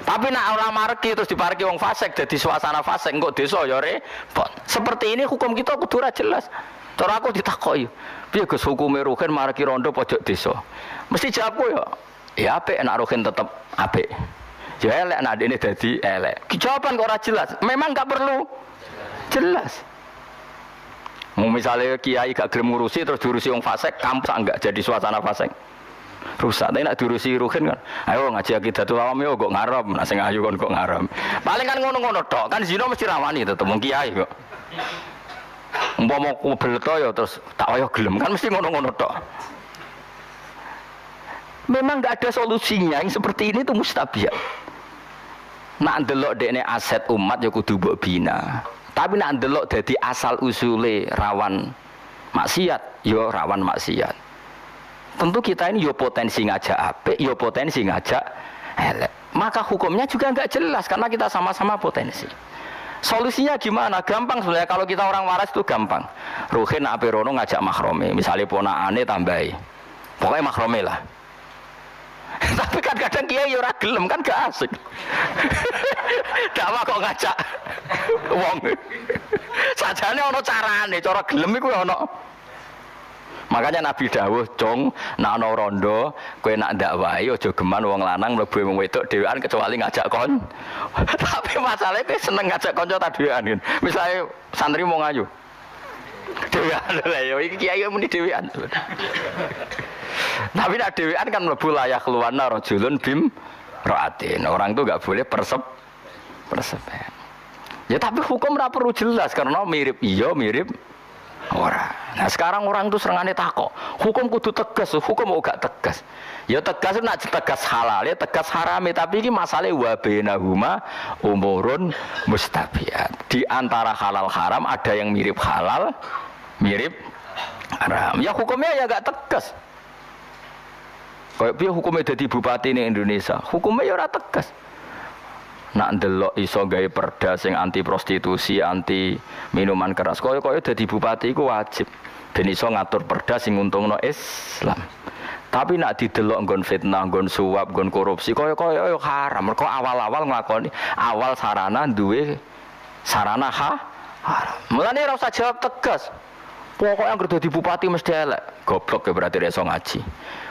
Tapi nak orang marki terus diparki wong fasik jadi suasana fasik kok desa ya repot. Seperti ini hukum kita kudu jelas. Cara aku ditakoi. Piye Gus hukume ruhin marki rondo pojok desa? Mesti jawabku ya. Ya apik nek ruhin tetep apik. Ya elek nek ini dadi elek. Jawaban kok ora jelas. Memang gak perlu jelas. Mau misalnya kiai gak gelem terus diurusi wong fasik, kampus enggak jadi suasana fasik rusak. Tapi nak diurusi ruhin kan ayo ngaji akidatul awam yo kok ngaram. Nak sing ayu kon kok ngaram. Paling kan ngono-ngono tok kan zina mesti rawani tetep wong kiai kok. Umpama kubel to ya terus tak ayo gelem kan mesti ngono-ngono tok. Memang nggak ada solusinya yang seperti ini tuh mustabiat. Nak ndelok dekne aset umat ya kudu mbok bina. Tapi nak ndelok dadi asal usule rawan maksiat, yo rawan maksiat. Tentu kita ini yo potensi ngajak apik, yo potensi ngajak elek. Maka hukumnya juga nggak jelas karena kita sama-sama potensi. Solusinya gimana? Gampang sebenarnya kalau kita orang waras itu gampang. Ruhin Apirono ngajak makrome, misalnya ponakane tambahi. Pokoknya makrome lah. [LAUGHS] Tapi kan kadang kiai ora gelem kan gak asik. [LAUGHS] Kok ngajak [LAUGHS] wong. Sajane ana carane, cara gelem iku ana. Makanya Nabi dawuh, "Cung, nak ana rondo, kowe nak dakwahi aja geman wong lanang mlebu wong wedok dhewean kecuali ngajak kon." [LAUGHS] Tapi masalahnya kowe seneng ngajak kanca ta dhewean kan. Misale santri mau ngayu. Dhewean lha ya iki kiai muni dhewean. [LAUGHS] Tapi nak dhewean kan mlebu layak keluarna rajulun bim raatin. Orang tuh gak boleh persep persepen. Ya tapi hukum ora perlu jelas karena mirip iya mirip ora. Nah sekarang orang tuh serangane takok. Hukum kudu tegas, hukum gak tegas. Ya tegas nak tegas halal ya tegas haram tapi ini masalah wa bainahuma umurun mustabiat. Di antara halal haram ada yang mirip halal, mirip haram. Ya hukumnya ya gak tegas. Kayak hukumnya jadi bupati ini Indonesia? Hukumnya ya ora tegas. Nak ndelok iso gawe perda sing anti prostitusi, anti minuman keras. Kaya kaya dadi bupati iku wajib. Ben iso ngatur perda sing nguntungno Islam. Tapi nak didelok nggon fitnah, nggon suap, nggon korupsi, kaya kaya yo haram. Mergo awal-awal nglakoni awal sarana duwe sarana ha haram. Mulane ora usah jawab tegas. Pokoknya yang di bupati mesti elek. Goblok ya berarti reso ngaji.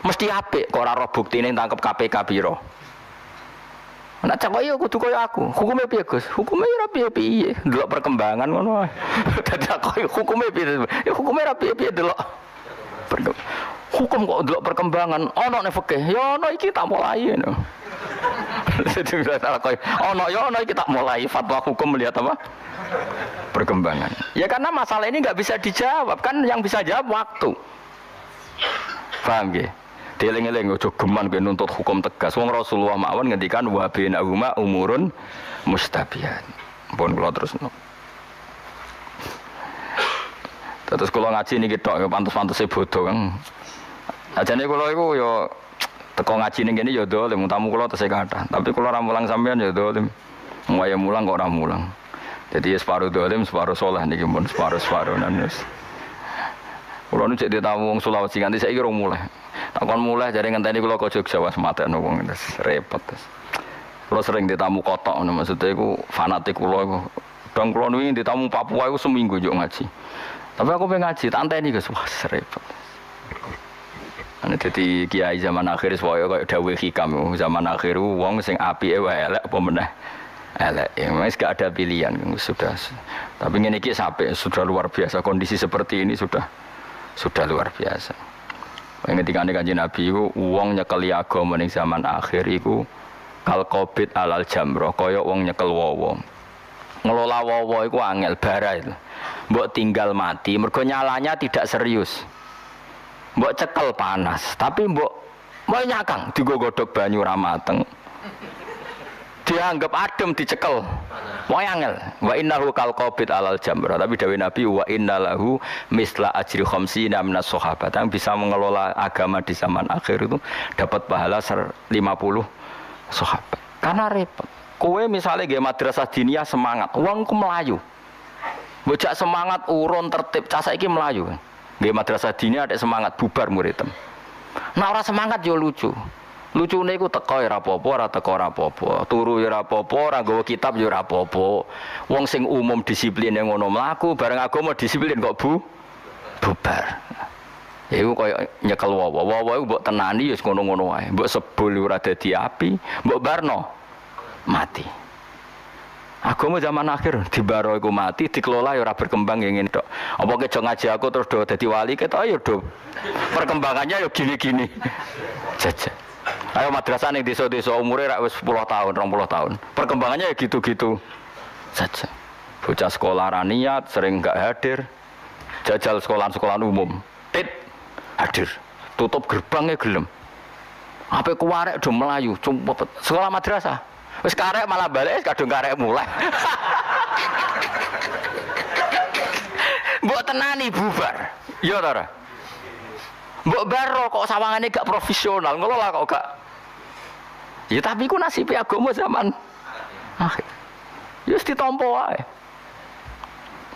Mesti apik kok ora roh buktine tangkep KPK piro. Nak cakok iya kudu kaya aku. Hukumnya piye, Gus? Hukumnya ora piye-piye. Delok perkembangan ngono wae. [LAUGHS] Dadi aku hukumnya piye? Ya hukumnya ora piye-piye delok. Hukum kok delok perkembangan. Ono nek fikih. Ya ono iki tak mulai ngono. [LAUGHS] Jadi salah kaya. Ono ya ono iki tak mulai fatwa hukum melihat apa? perkembangan. Ya karena masalah ini nggak bisa dijawab kan yang bisa jawab waktu. Paham ya? Dieling-eling ojo geman ben nuntut hukum tegas. Wong Rasulullah mawon ngendikan wa bainahuma umurun mustabihan. Pun kula terus. Terus kula ngaji niki tok ya pantes-pantese bodoh kan. Ajane kula iku ya teko ngaji ning kene ya dolim tamu kula tesih kathah. Tapi kula ora mulang sampean ya dolim. Muaya mulang kok ora mulang. Jadi ya separuh dolim, separuh soleh nih pun separuh separuh nanus. Kalau nu cek tamu wong Sulawesi nganti saya kira mulai. Takon mulai jadi ngenteni kalau kau Jogja was mata nunggu terus repot. Kalau sering ditamu kotok, nih maksudnya aku fanatik kulo aku. Dan kulo nih ditamu Papua aku seminggu juga ngaji. Tapi aku pengen ngaji, tante ini guys, wah repot. Ane jadi kiai zaman akhir semuanya kayak dawe hikam zaman akhir wong sing api ewa elek apa meneh elek ya mas gak ada pilihan sudah tapi ini sampai sudah luar biasa kondisi seperti ini sudah sudah luar biasa. Ketika ini kaji nabi itu uang nyekeli agama ning zaman akhir itu kal covid alal jamroh koyok uang nyekel wowo. Ngelola wowo itu angel bara itu. Mbok tinggal mati mergo nyalanya tidak serius. Mbok cekel panas tapi mbok mau nyakang digogodok banyu ramateng dianggap adem dicekel. Wah angel. Wa innahu kal qabid alal jamrah tapi dawe Nabi wa innalahu misla ajri khamsina minas sahabat. Yang bisa mengelola agama di zaman akhir itu dapat pahala 50 sahabat. Karena repot. Kowe misalnya gaya madrasah diniyah semangat. Uangku melayu. Bocah semangat urun tertib. Casa iki melayu. Gaya madrasah diniyah ada semangat. Bubar muridem. Nah orang semangat yo lucu Lucune iku teko ya rapopo, ora teko ora apa Turu ya rapopo, ora nggawa kitab ya rapopo. Wong sing umum disiplin yang ngono mlaku, bareng agama disiplin kok bu bubar. Ya iku koyo nyekel wawa. Wawa iku mbok tenani ya ngono-ngono wae. Mbok sebul ora dadi api, mbok barno mati. Agama zaman akhir di baro iku mati dikelola ya ora berkembang ingin tok. Apa ke ngaji aku terus do dadi wali ketok ya do. Perkembangannya ya gini-gini. [LAUGHS] Jajak. Ayo madrasah nih desa-desa umurnya rak wis 10 tahun, 20 tahun. Perkembangannya ya gitu-gitu saja. Bocah sekolah raniat sering nggak hadir. Jajal sekolah-sekolah umum. Tit hadir. Tutup gerbangnya gelem. Apa kuarek do melayu, cuma sekolah madrasah. Wis karek malah balik kadung karek mulai. [LAUGHS] Mbok tenani bubar. Iya ta? Mbok baro kok sawangane gak profesional, ngelola kok gak. Ya tapi ku nasib agama zaman akhir. Ya wis ditampa wae.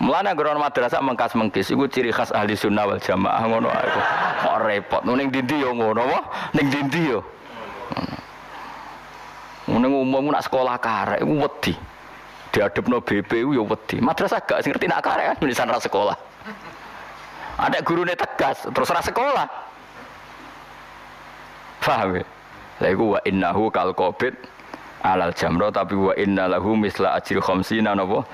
Mulane anggere madrasah mengkas mengkis iku ciri khas ahli sunnah wal jamaah ngono ae. Kok repot. Ning dindi yo ngono apa? Ning dindi yo. Ning umum nak sekolah karek iku wedi. Diadepno BP iku yo wedi. Madrasah gak ngerti nak karek kan tulisan ra sekolah. Ada gurune tegas, terus ra sekolah. Paham ya? Lah iku wa innahu kal qabid alal jamro tapi wa inna lahu misla ajri khamsina napa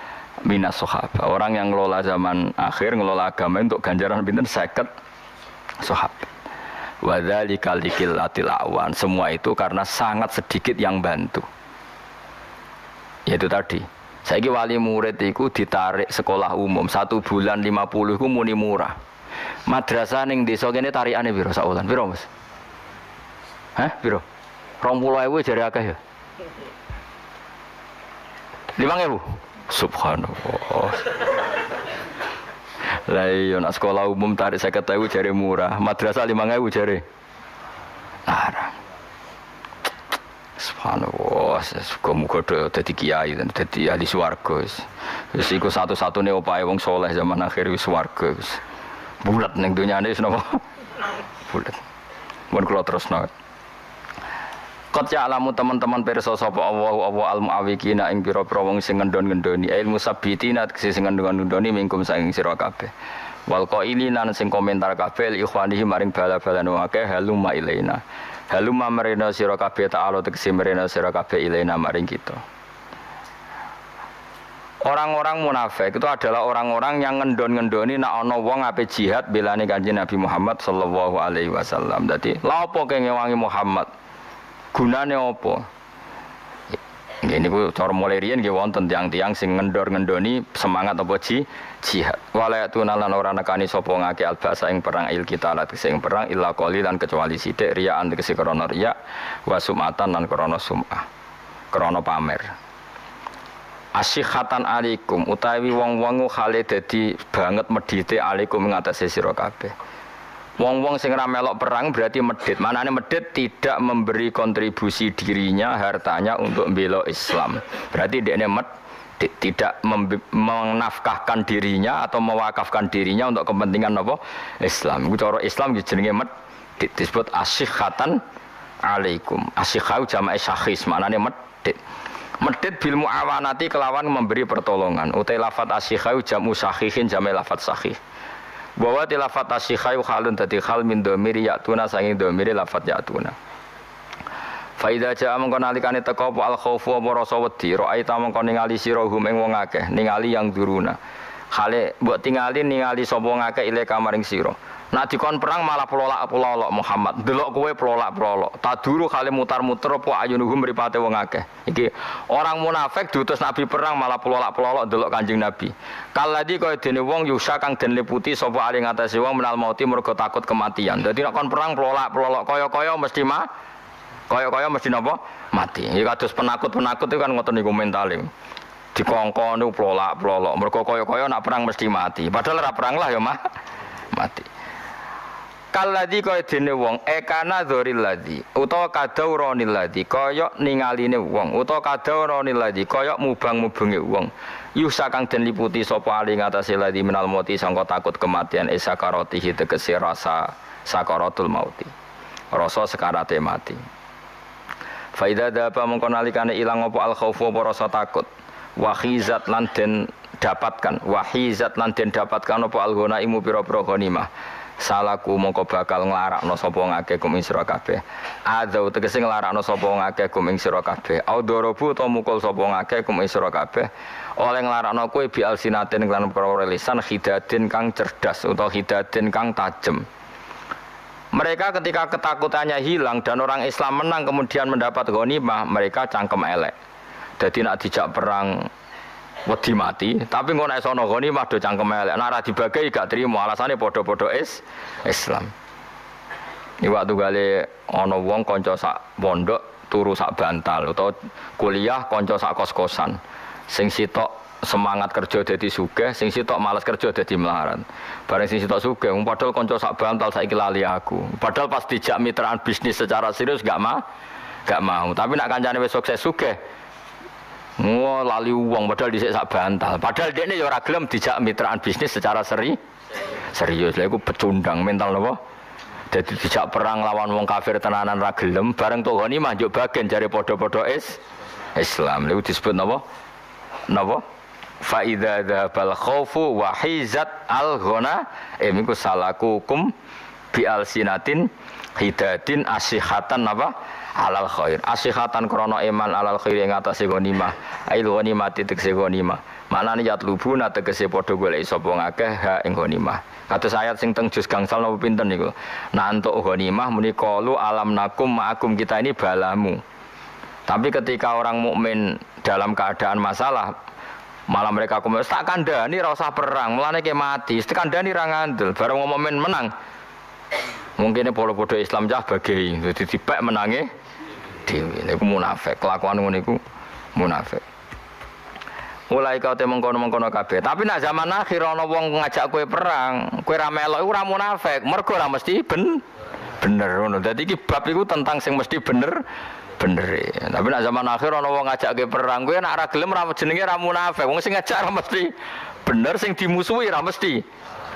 minas sahabat. Orang yang ngelola zaman akhir ngelola agama untuk ganjaran pinten 50 sahabat. Wadzalika liqillatil awan. Semua itu karena sangat sedikit yang bantu. Yaitu tadi. Saya wali murid itu ditarik sekolah umum satu bulan 50 itu muni murah. Madrasah ning desa kene tarikane piro sak wulan? Piro, Mas? Hah? Piro? 20.000 jare akeh ya? 5.000. Subhanallah. Lah iya nak sekolah umum tarik 50.000 jare murah, madrasah 5.000 jare. Larang. Subhanallah, muga-muga dadi kiai dan dadi ahli swarga. Wis iku satu-satunya upaya wong soleh zaman akhir wis swarga wis. Bulat ning dunyane wis napa? Bulat. Mun kula terusno. Qad ya'lamu teman-teman pirsa sapa Allah Allah al muawikina ing pira-pira wong sing ngendon-ngendoni ilmu sabitina sing ngendon-ngendoni mingkum saking sira kabeh. Wal qailina sing komentar kabeh ikhwanihi maring bala-balan wong akeh halumma ilaina. Halumma marina sira kabeh ta'ala tegese marina sira kabeh ilaina maring kita. Orang-orang munafik itu adalah orang-orang yang ngendon-ngendoni nak ana wong ape jihad belani kanjeng Nabi Muhammad sallallahu alaihi wasallam. Dadi, lha apa ngewangi Muhammad? gunane apa ini ku cara mulai rian nggih wonten tiang-tiang sing ngendor-ngendoni semangat apa ji? Jihad. Wala tunalan ora nekani sapa ngake albasa ing perang il kita lat sing perang illa lan kecuali sithik riyaan tegese krana riya wa sumatan lan sum'ah krana pamer. Asyihatan alaikum utawi wong-wong khale dadi banget medite alaikum ngatasi sira kabeh Wong-wong sing melok perang berarti medit. Mana ini medit tidak memberi kontribusi dirinya, hartanya untuk bela Islam. Berarti dia med tidak menafkahkan dirinya atau mewakafkan dirinya untuk kepentingan apa? Islam. Itu cara Islam jenenge medit disebut asyikhatan alaikum. Asyikhau jama'i syakhis. Mana ini medit. Medit bil muawanati kelawan memberi pertolongan. Utai lafat asyikhau jamu syakhihin jama'i lafat syakih bahwa tilafat asyikha halun dadi hal min domiri yatuna sanging domiri lafat yatuna. Faida jaa mengko nalikane teko apa al khaufu apa rasa wedi ra'aita mengko ningali sira hum ing wong akeh ningali yang duruna. Hale mbok tingali ningali sapa ngakeh ile kamaring sira Nah dikon perang malah pelolak pelolok Muhammad. Delok kowe pelolak pelolok. Taduru kali mutar-muter apa ayunuhum mripate wong akeh. Iki orang munafik diutus Nabi perang malah pelolak pelolok delok Kanjeng Nabi. Kaladi kaya dene wong yusa kang den liputi sapa ali ngatasi wong menal mauti mergo takut kematian. Dadi nek kon perang pelolak pelolok kaya-kaya mesti mah kaya-kaya mesti napa? Mati. Iki kados penakut-penakut itu kan ngoten niku mentale. Dikongkon niku pelolak pelolok. Mergo kaya-kaya nak perang mesti mati. Padahal ora perang lah ya mah mati. Kaladi kaya dene wong ekana dzoril ladzi utawa kadauronil ladzi kaya ningaline wong utawa kadauronil ladzi kaya mubang-mubenge wong. Yusa kang den liputi sapa ali ngatasé ladzi menal mati sangka takut kematian esakaratihi tegese rasa sakaratul mauti rasa sekarate mati. Faida dapa mengko nalikane ilang apa al khaufu apa takut wahizat lan den dapatkan wahizat lan den dapatkan apa al ghanaimu pira-pira ghanimah salaku mongko bakal nglarakno sapa ngake kum ing sira kabeh. Adzau tegese nglarakno sapa ngake kum ing sira kabeh. Audorobu to mukul sapa ngake kum ing sira kabeh. Oleh nglarakno kowe bi alsinatin lan perkara lisan hidadin kang cerdas utawa hidadin kang tajem. Mereka ketika ketakutannya hilang dan orang Islam menang kemudian mendapat ghanimah mereka cangkem elek. Jadi nak dijak perang wedi mati, tapi ngono nek sono goni mah do cangkem elek. Nara dibagai gak terima alasane padha-padha is Islam. Ini waktu gale ana wong kanca sak pondok turu sak bantal utawa kuliah kanca sak kos-kosan. Sing sitok semangat kerja jadi sugih, sing sitok malas kerja jadi melarat. Bareng sing sitok sugih, wong padahal kanca sak bantal saiki lali aku. Padahal pas dijak mitraan bisnis secara serius gak mah, gak mau. Tapi nak kancane wis sukses sugih, Wah, lali uang padahal dhisik sak bantal. Padahal ini ya ora gelem dijak mitraan bisnis secara seri serius. Lha iku pecundang mental napa? Jadi dijak perang lawan wong kafir tenanan ra gelem, bareng tuh mah njuk bagian jare padha-padha is Islam. Lha disebut napa? Napa? Fa idza dzabal khaufu wa hizat al ghana emiku salakukum bi alsinatin hidatin asihatan apa? Alal khair. Asihatan krono iman alal khair yang atas ghanimah ail ghanimah titik se ghanimah manane yatlubuna tegese padha golek sapa ngakeh ha ing kados ayat sing teng juz gangsal napa pinten niku? Entuk ghanimah muni qalu alam nakum ma'akum kita ini balamu. Tapi ketika orang mukmin dalam keadaan masalah malah mereka kumpul tak kandani ra usah perang mulane ke mati. Tak kandani ra ngandel bareng momen menang. Mungkin pola-pola Islam jah bagi jadi dipek menangi dhewe. Niku munafik, kelakuan ngono niku munafik. Mulai kau temong kono-mengkono kabeh. Tapi nak zaman akhir ana wong ngajak kue perang, kue ra melok iku ora munafik. Mergo ora mesti ben bener ngono. Dadi iki bab iku tentang sing mesti bener bener. Tapi nak zaman akhir ana wong ngajak kue perang, kue nak ora gelem jenenge ra munafik. Wong sing ngajak ora mesti bener, sing dimusuhi ora mesti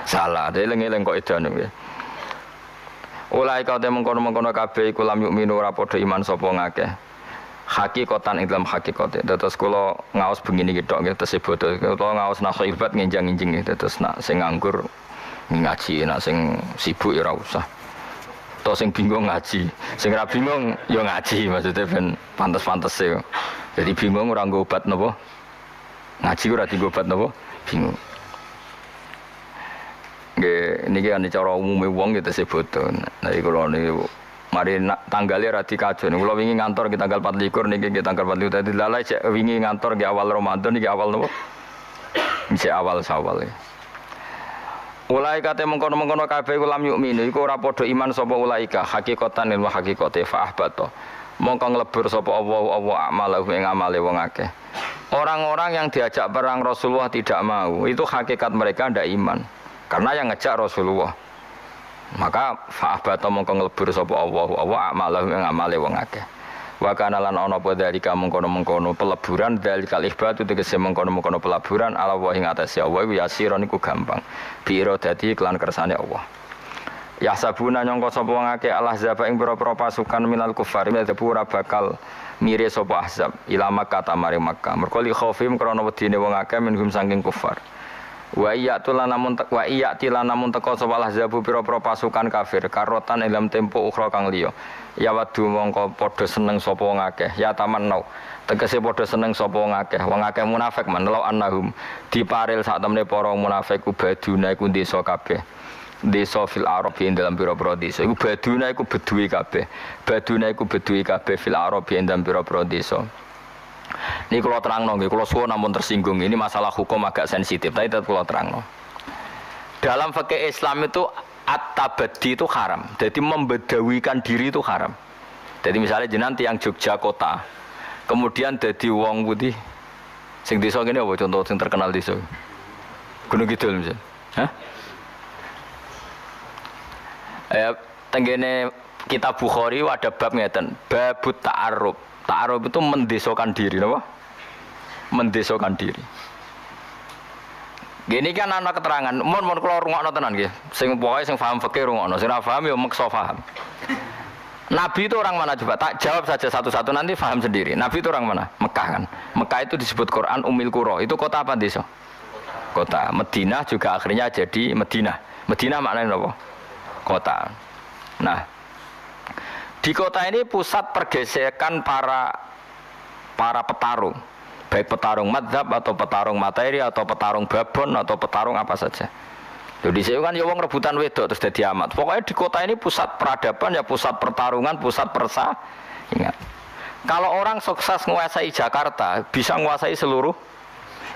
salah. Dadi eling-eling kok edan ya. Ulai kau temung kono mengkono kabeh iku lam yukminu ora padha iman sapa ngakeh. Hakikatan ing dalam hakikate. Terus kula ngaos begini gitu nggih tesih bodoh. Kula ngaos nak ibadat ngenjang-enjing nggih terus nak sing nganggur ngaji, nak sing sibuk ya usah. To sing bingung ngaji, sing ora bingung ya ngaji maksudnya ben pantes-pantes e. Jadi bingung ora nggo obat napa? Ngaji ora dienggo obat napa? Bingung. Nggih, niki kan cara umume wong gitu sih bodoh. Nah, kula niku mari tanggalnya radi kajun. Kula wingi ngantor ki tanggal 24 niki ki tanggal 24 dadi lalai cek wingi ngantor ki awal Ramadan niki awal nopo? Cek awal Syawal. Ya. Ulai kate mengkono-mengkono kabeh ulam minu iku ora padha iman sapa ulaika hakikatan ilmu hakikate fa ahbata. Mongko nglebur sapa Allah Allah amalahu ing amale wong akeh. Orang-orang yang diajak perang Rasulullah tidak mau, itu hakikat mereka ndak iman. Karena yang ngejak Rasulullah. Maka fa'abata mongko nglebur sapa Allah Allah amalahu yang amale wong akeh. Wa kana lan ana apa dalika mengkono-mengkono peleburan dalikal ihbatu tegese mengkono-mengkono peleburan ala wa ing atase Allah yasiron iku gampang. Bi iradati kelan kersane Allah. Ya sabuna nyangka sapa wong akeh Allah zaba ing pira-pira pasukan minal kufar ora bakal mire sapa ahzab ila Makkah tamare Makkah. Mergo li khaufim krana wedine wong akeh minhum saking kufar. Wa iya tulan namun wa iya tilan namun teko sapa zabu pira-pira pasukan kafir karotan dalam tempo ukhra kang liya. Ya wadu mongko padha seneng sapa wong akeh. Ya taman nau. Tegese padha seneng sapa wong akeh. Wong akeh munafik man law annahum diparil sak temne para munafik ku baduna iku desa kabeh. Desa fil Arab ing dalam pira-pira desa. Iku baduna iku beduwi kabeh. Baduna iku beduwi kabeh fil Arab ing dalam pira-pira desa. Ini kalau terang nonggi, kalau suwo namun tersinggung ini masalah hukum agak sensitif, tapi tetap kalau terang nong. Dalam fakih Islam itu at-tabadi itu haram. Jadi membedawikan diri itu haram. Jadi misalnya jenengan yang Jogja kota, kemudian jadi wong putih, sing desa gini apa contoh sing terkenal desa? Gunung Kidul misalnya. Hah? Eh, tenggene kitab Bukhari ada bab ngeten, babut ta'arub Ta'aruf itu mendesokan diri, apa? Mendesokan diri. Gini kan anak keterangan, mohon mohon kalau rungokno tenan nggih. Sing pokoke sing paham fikih rungokno, sing ora paham ya maksa paham. Nabi itu orang mana coba? Tak jawab saja satu-satu nanti paham sendiri. Nabi itu orang mana? Mekah kan. Mekah itu disebut Quran Umil Kuro. Itu kota apa desa? Kota. Medina juga akhirnya jadi Medina. Medina maknanya apa? Kota. Nah, di kota ini pusat pergesekan para para petarung, baik petarung madhab atau petarung materi atau petarung babon atau petarung apa saja. Jadi saya kan ya wong rebutan wedok terus jadi amat. Pokoknya di kota ini pusat peradaban ya pusat pertarungan, pusat persa. Ingat. Kalau orang sukses menguasai Jakarta, bisa menguasai seluruh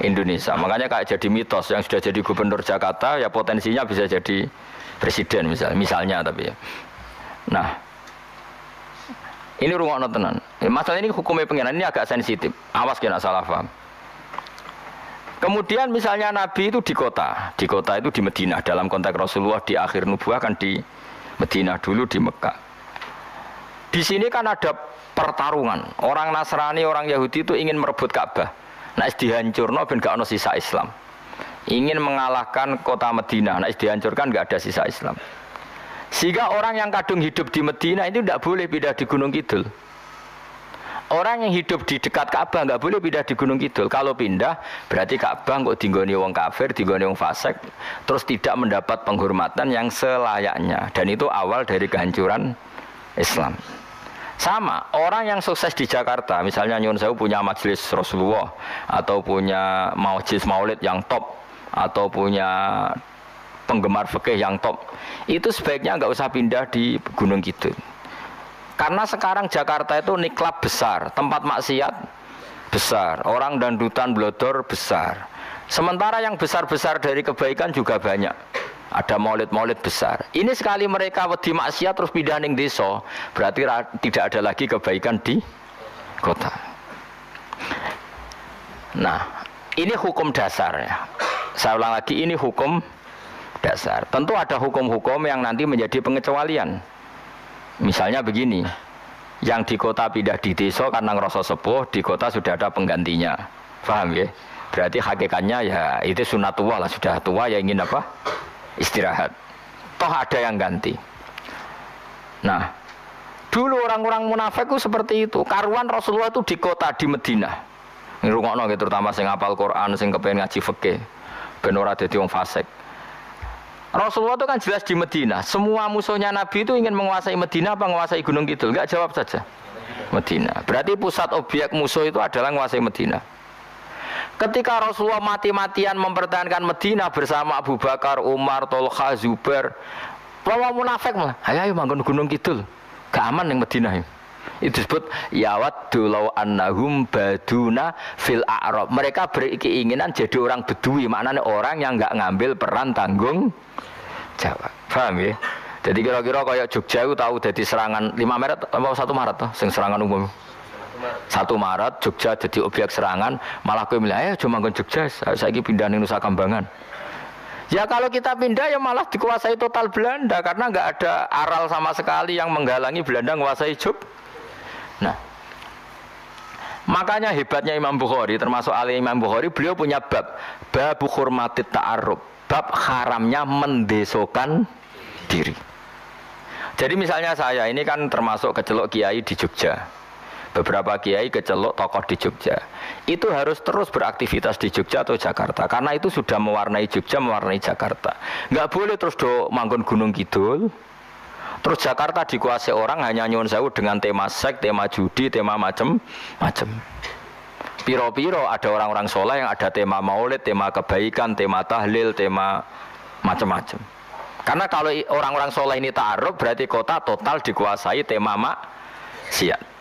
Indonesia. Makanya kayak jadi mitos yang sudah jadi gubernur Jakarta ya potensinya bisa jadi presiden misalnya, misalnya tapi ya. Nah, ini rumah tenan. Ya, masalah ini hukumnya pengiran ini agak sensitif. Awas kena salah paham. Kemudian misalnya Nabi itu di kota, di kota itu di Medina. Dalam konteks Rasulullah di akhir nubuah kan di Medina dulu di Mekah. Di sini kan ada pertarungan. Orang Nasrani, orang Yahudi itu ingin merebut Ka'bah. Nah, dihancurno ben gak ono sisa Islam. Ingin mengalahkan kota Medina. Nah, dihancurkan gak ada sisa Islam. Sehingga orang yang kadung hidup di Medina itu tidak boleh pindah di Gunung Kidul. Orang yang hidup di dekat Ka'bah nggak boleh pindah di Gunung Kidul. Kalau pindah berarti Ka'bah kok dinggoni wong kafir, dinggoni wong fasik, terus tidak mendapat penghormatan yang selayaknya. Dan itu awal dari kehancuran Islam. Sama, orang yang sukses di Jakarta, misalnya Nyun Sewu punya majelis Rasulullah atau punya majelis maulid yang top atau punya penggemar fikih yang top, itu sebaiknya nggak usah pindah di Gunung Kidul. Karena sekarang Jakarta itu niklab besar, tempat maksiat besar, orang dan dutan blodor besar. Sementara yang besar-besar dari kebaikan juga banyak. Ada maulid-maulid besar. Ini sekali mereka wedi maksiat terus pindah ning desa, berarti tidak ada lagi kebaikan di kota. Nah, ini hukum dasar ya. Saya ulang lagi, ini hukum dasar. Tentu ada hukum-hukum yang nanti menjadi pengecualian. Misalnya begini, yang di kota pindah di desa karena ngerasa sepuh, di kota sudah ada penggantinya. Paham ya? Berarti hakikatnya ya itu sunat tua lah, sudah tua ya ingin apa? Istirahat. Toh ada yang ganti. Nah, dulu orang-orang munafik seperti itu. Karuan Rasulullah itu di kota di Medina. Ini rungokno gitu, terutama sing apal Quran, sing kepengen ngaji fikih. Ben ora dadi wong fasik. Rasulullah itu kan jelas di Medina. Semua musuhnya Nabi itu ingin menguasai Medina apa menguasai Gunung Kidul? Enggak jawab saja. Medina. Berarti pusat objek musuh itu adalah menguasai Medina. Ketika Rasulullah mati-matian mempertahankan Medina bersama Abu Bakar, Umar, Tolha, Zubair, lawan munafik malah, ayo ayo manggon Gunung Kidul, gak aman yang Medina ini. Itu disebut yawat dulau annahum baduna fil a'rab. Mereka berkeinginan jadi orang bedui, maknanya orang yang nggak ngambil peran tanggung jawab. Paham ya? Jadi kira-kira kayak Jogja itu tahu jadi serangan 5 Maret atau 1 Maret tuh, sing serangan umum. Satu Maret Jogja jadi objek serangan, malah gue bilang, ayo cuma ke Jogja, saya lagi pindah di Nusa Kambangan. Ya kalau kita pindah ya malah dikuasai total Belanda karena nggak ada aral sama sekali yang menghalangi Belanda menguasai Jogja. Nah, makanya hebatnya Imam Bukhari, termasuk Ali Imam Bukhari, beliau punya bab, bab hormatit ta'arub, bab haramnya mendesokan diri. Jadi misalnya saya ini kan termasuk kecelok kiai di Jogja. Beberapa kiai kecelok tokoh di Jogja. Itu harus terus beraktivitas di Jogja atau Jakarta. Karena itu sudah mewarnai Jogja, mewarnai Jakarta. Nggak boleh terus do manggon Gunung Kidul, Terus Jakarta dikuasai orang hanya nyuwun sewu dengan tema seks, tema judi, tema macem-macem. Piro-piro ada orang-orang soleh yang ada tema maulid, tema kebaikan, tema tahlil, tema macem-macem. Karena kalau orang-orang soleh ini taruh berarti kota total dikuasai tema maksiat.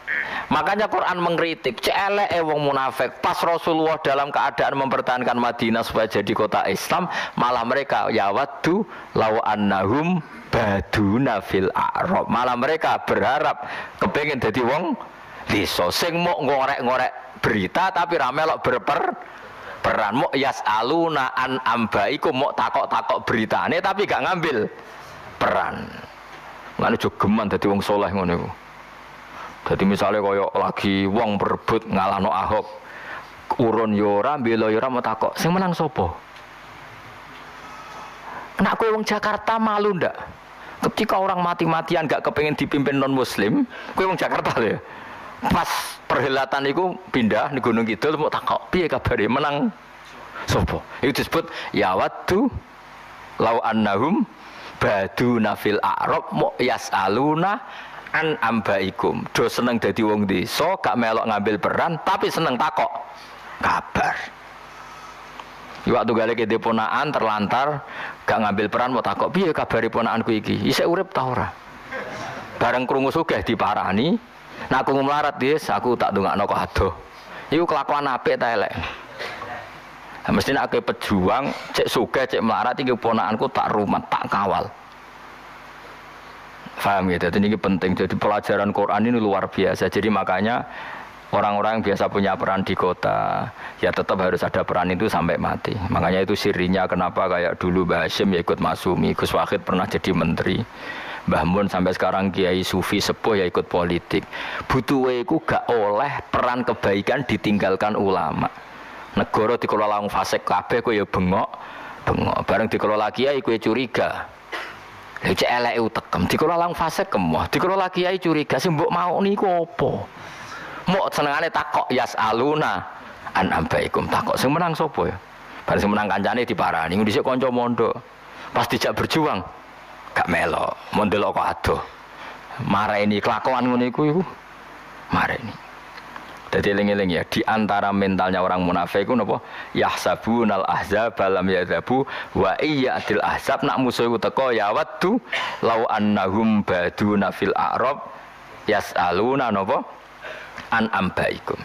Makanya Quran mengkritik cele wong munafik pas Rasulullah dalam keadaan mempertahankan Madinah supaya jadi kota Islam malah mereka yawadu law annahum baduna fil a'rab. Malah mereka berharap kepengen jadi wong desa sing mau ngorek-ngorek berita tapi ramelok berper peran. Mau yas aluna an ambaiku mau takok-takok beritane tapi gak ngambil peran. Lalu geman jadi wong soleh ngono jadi misalnya koyo lagi wong berebut ngalahno Ahok, urun yora, belo yora mau takok, sing menang sopo? Nak kue wong Jakarta malu ndak? Ketika orang mati-matian gak kepengen dipimpin non Muslim, kue wong Jakarta ya. Pas perhelatan itu pindah di Gunung Kidul mau takok, piye kabare menang sopo? Itu disebut yawatu lau annahum badu nafil a'rab mu yas'aluna an ambaikum. Do seneng dadi wong desa gak melok ngambil peran tapi seneng takok. Kabar. Waktu gale ke deponaan terlantar gak ngambil peran mau takok. Piye kabari ponakanku iki? Isih urip ta ora? Bareng krungu sugih diparani. Nah aku melarat dis aku tak ndongakno kok adoh. Iku kelakuan apik ta elek? Nah, mesti nak pejuang cek sugih cek melarat iki ponakanku tak rumah tak kawal Faham ya? Jadi ini penting. Jadi pelajaran Quran ini luar biasa. Jadi makanya orang-orang yang biasa punya peran di kota ya tetap harus ada peran itu sampai mati makanya itu sirinya kenapa kayak dulu Mbah Hashim ya ikut Masumi Gus Wahid pernah jadi menteri Mbah Mun sampai sekarang Kiai Sufi sepuh ya ikut politik butuh iku gak oleh peran kebaikan ditinggalkan ulama negara dikelola wong fasik kabeh kowe ya bengok bengok bareng dikelola kiai kowe curiga Lha cek eleke utekem wong fasik kemoh dikelola kiai curiga sing mbok mau niku apa Mau senengane takok yas aluna an ambaikum takok sing menang sapa ya? Bareng sing menang kancane diparani dhisik kanca mondok. Pas dijak berjuang gak melo, mondel kok adoh. Mareni kelakuan ngono iku iku. Mareni. Jadi eling-eling ya, di antara mentalnya orang munafik itu napa? Yahsabunal ahzab lam yadhabu wa adil ahzab nak musuh iku teko ya waddu law annahum baduna fil a'rab yas'aluna napa? an ambaikum.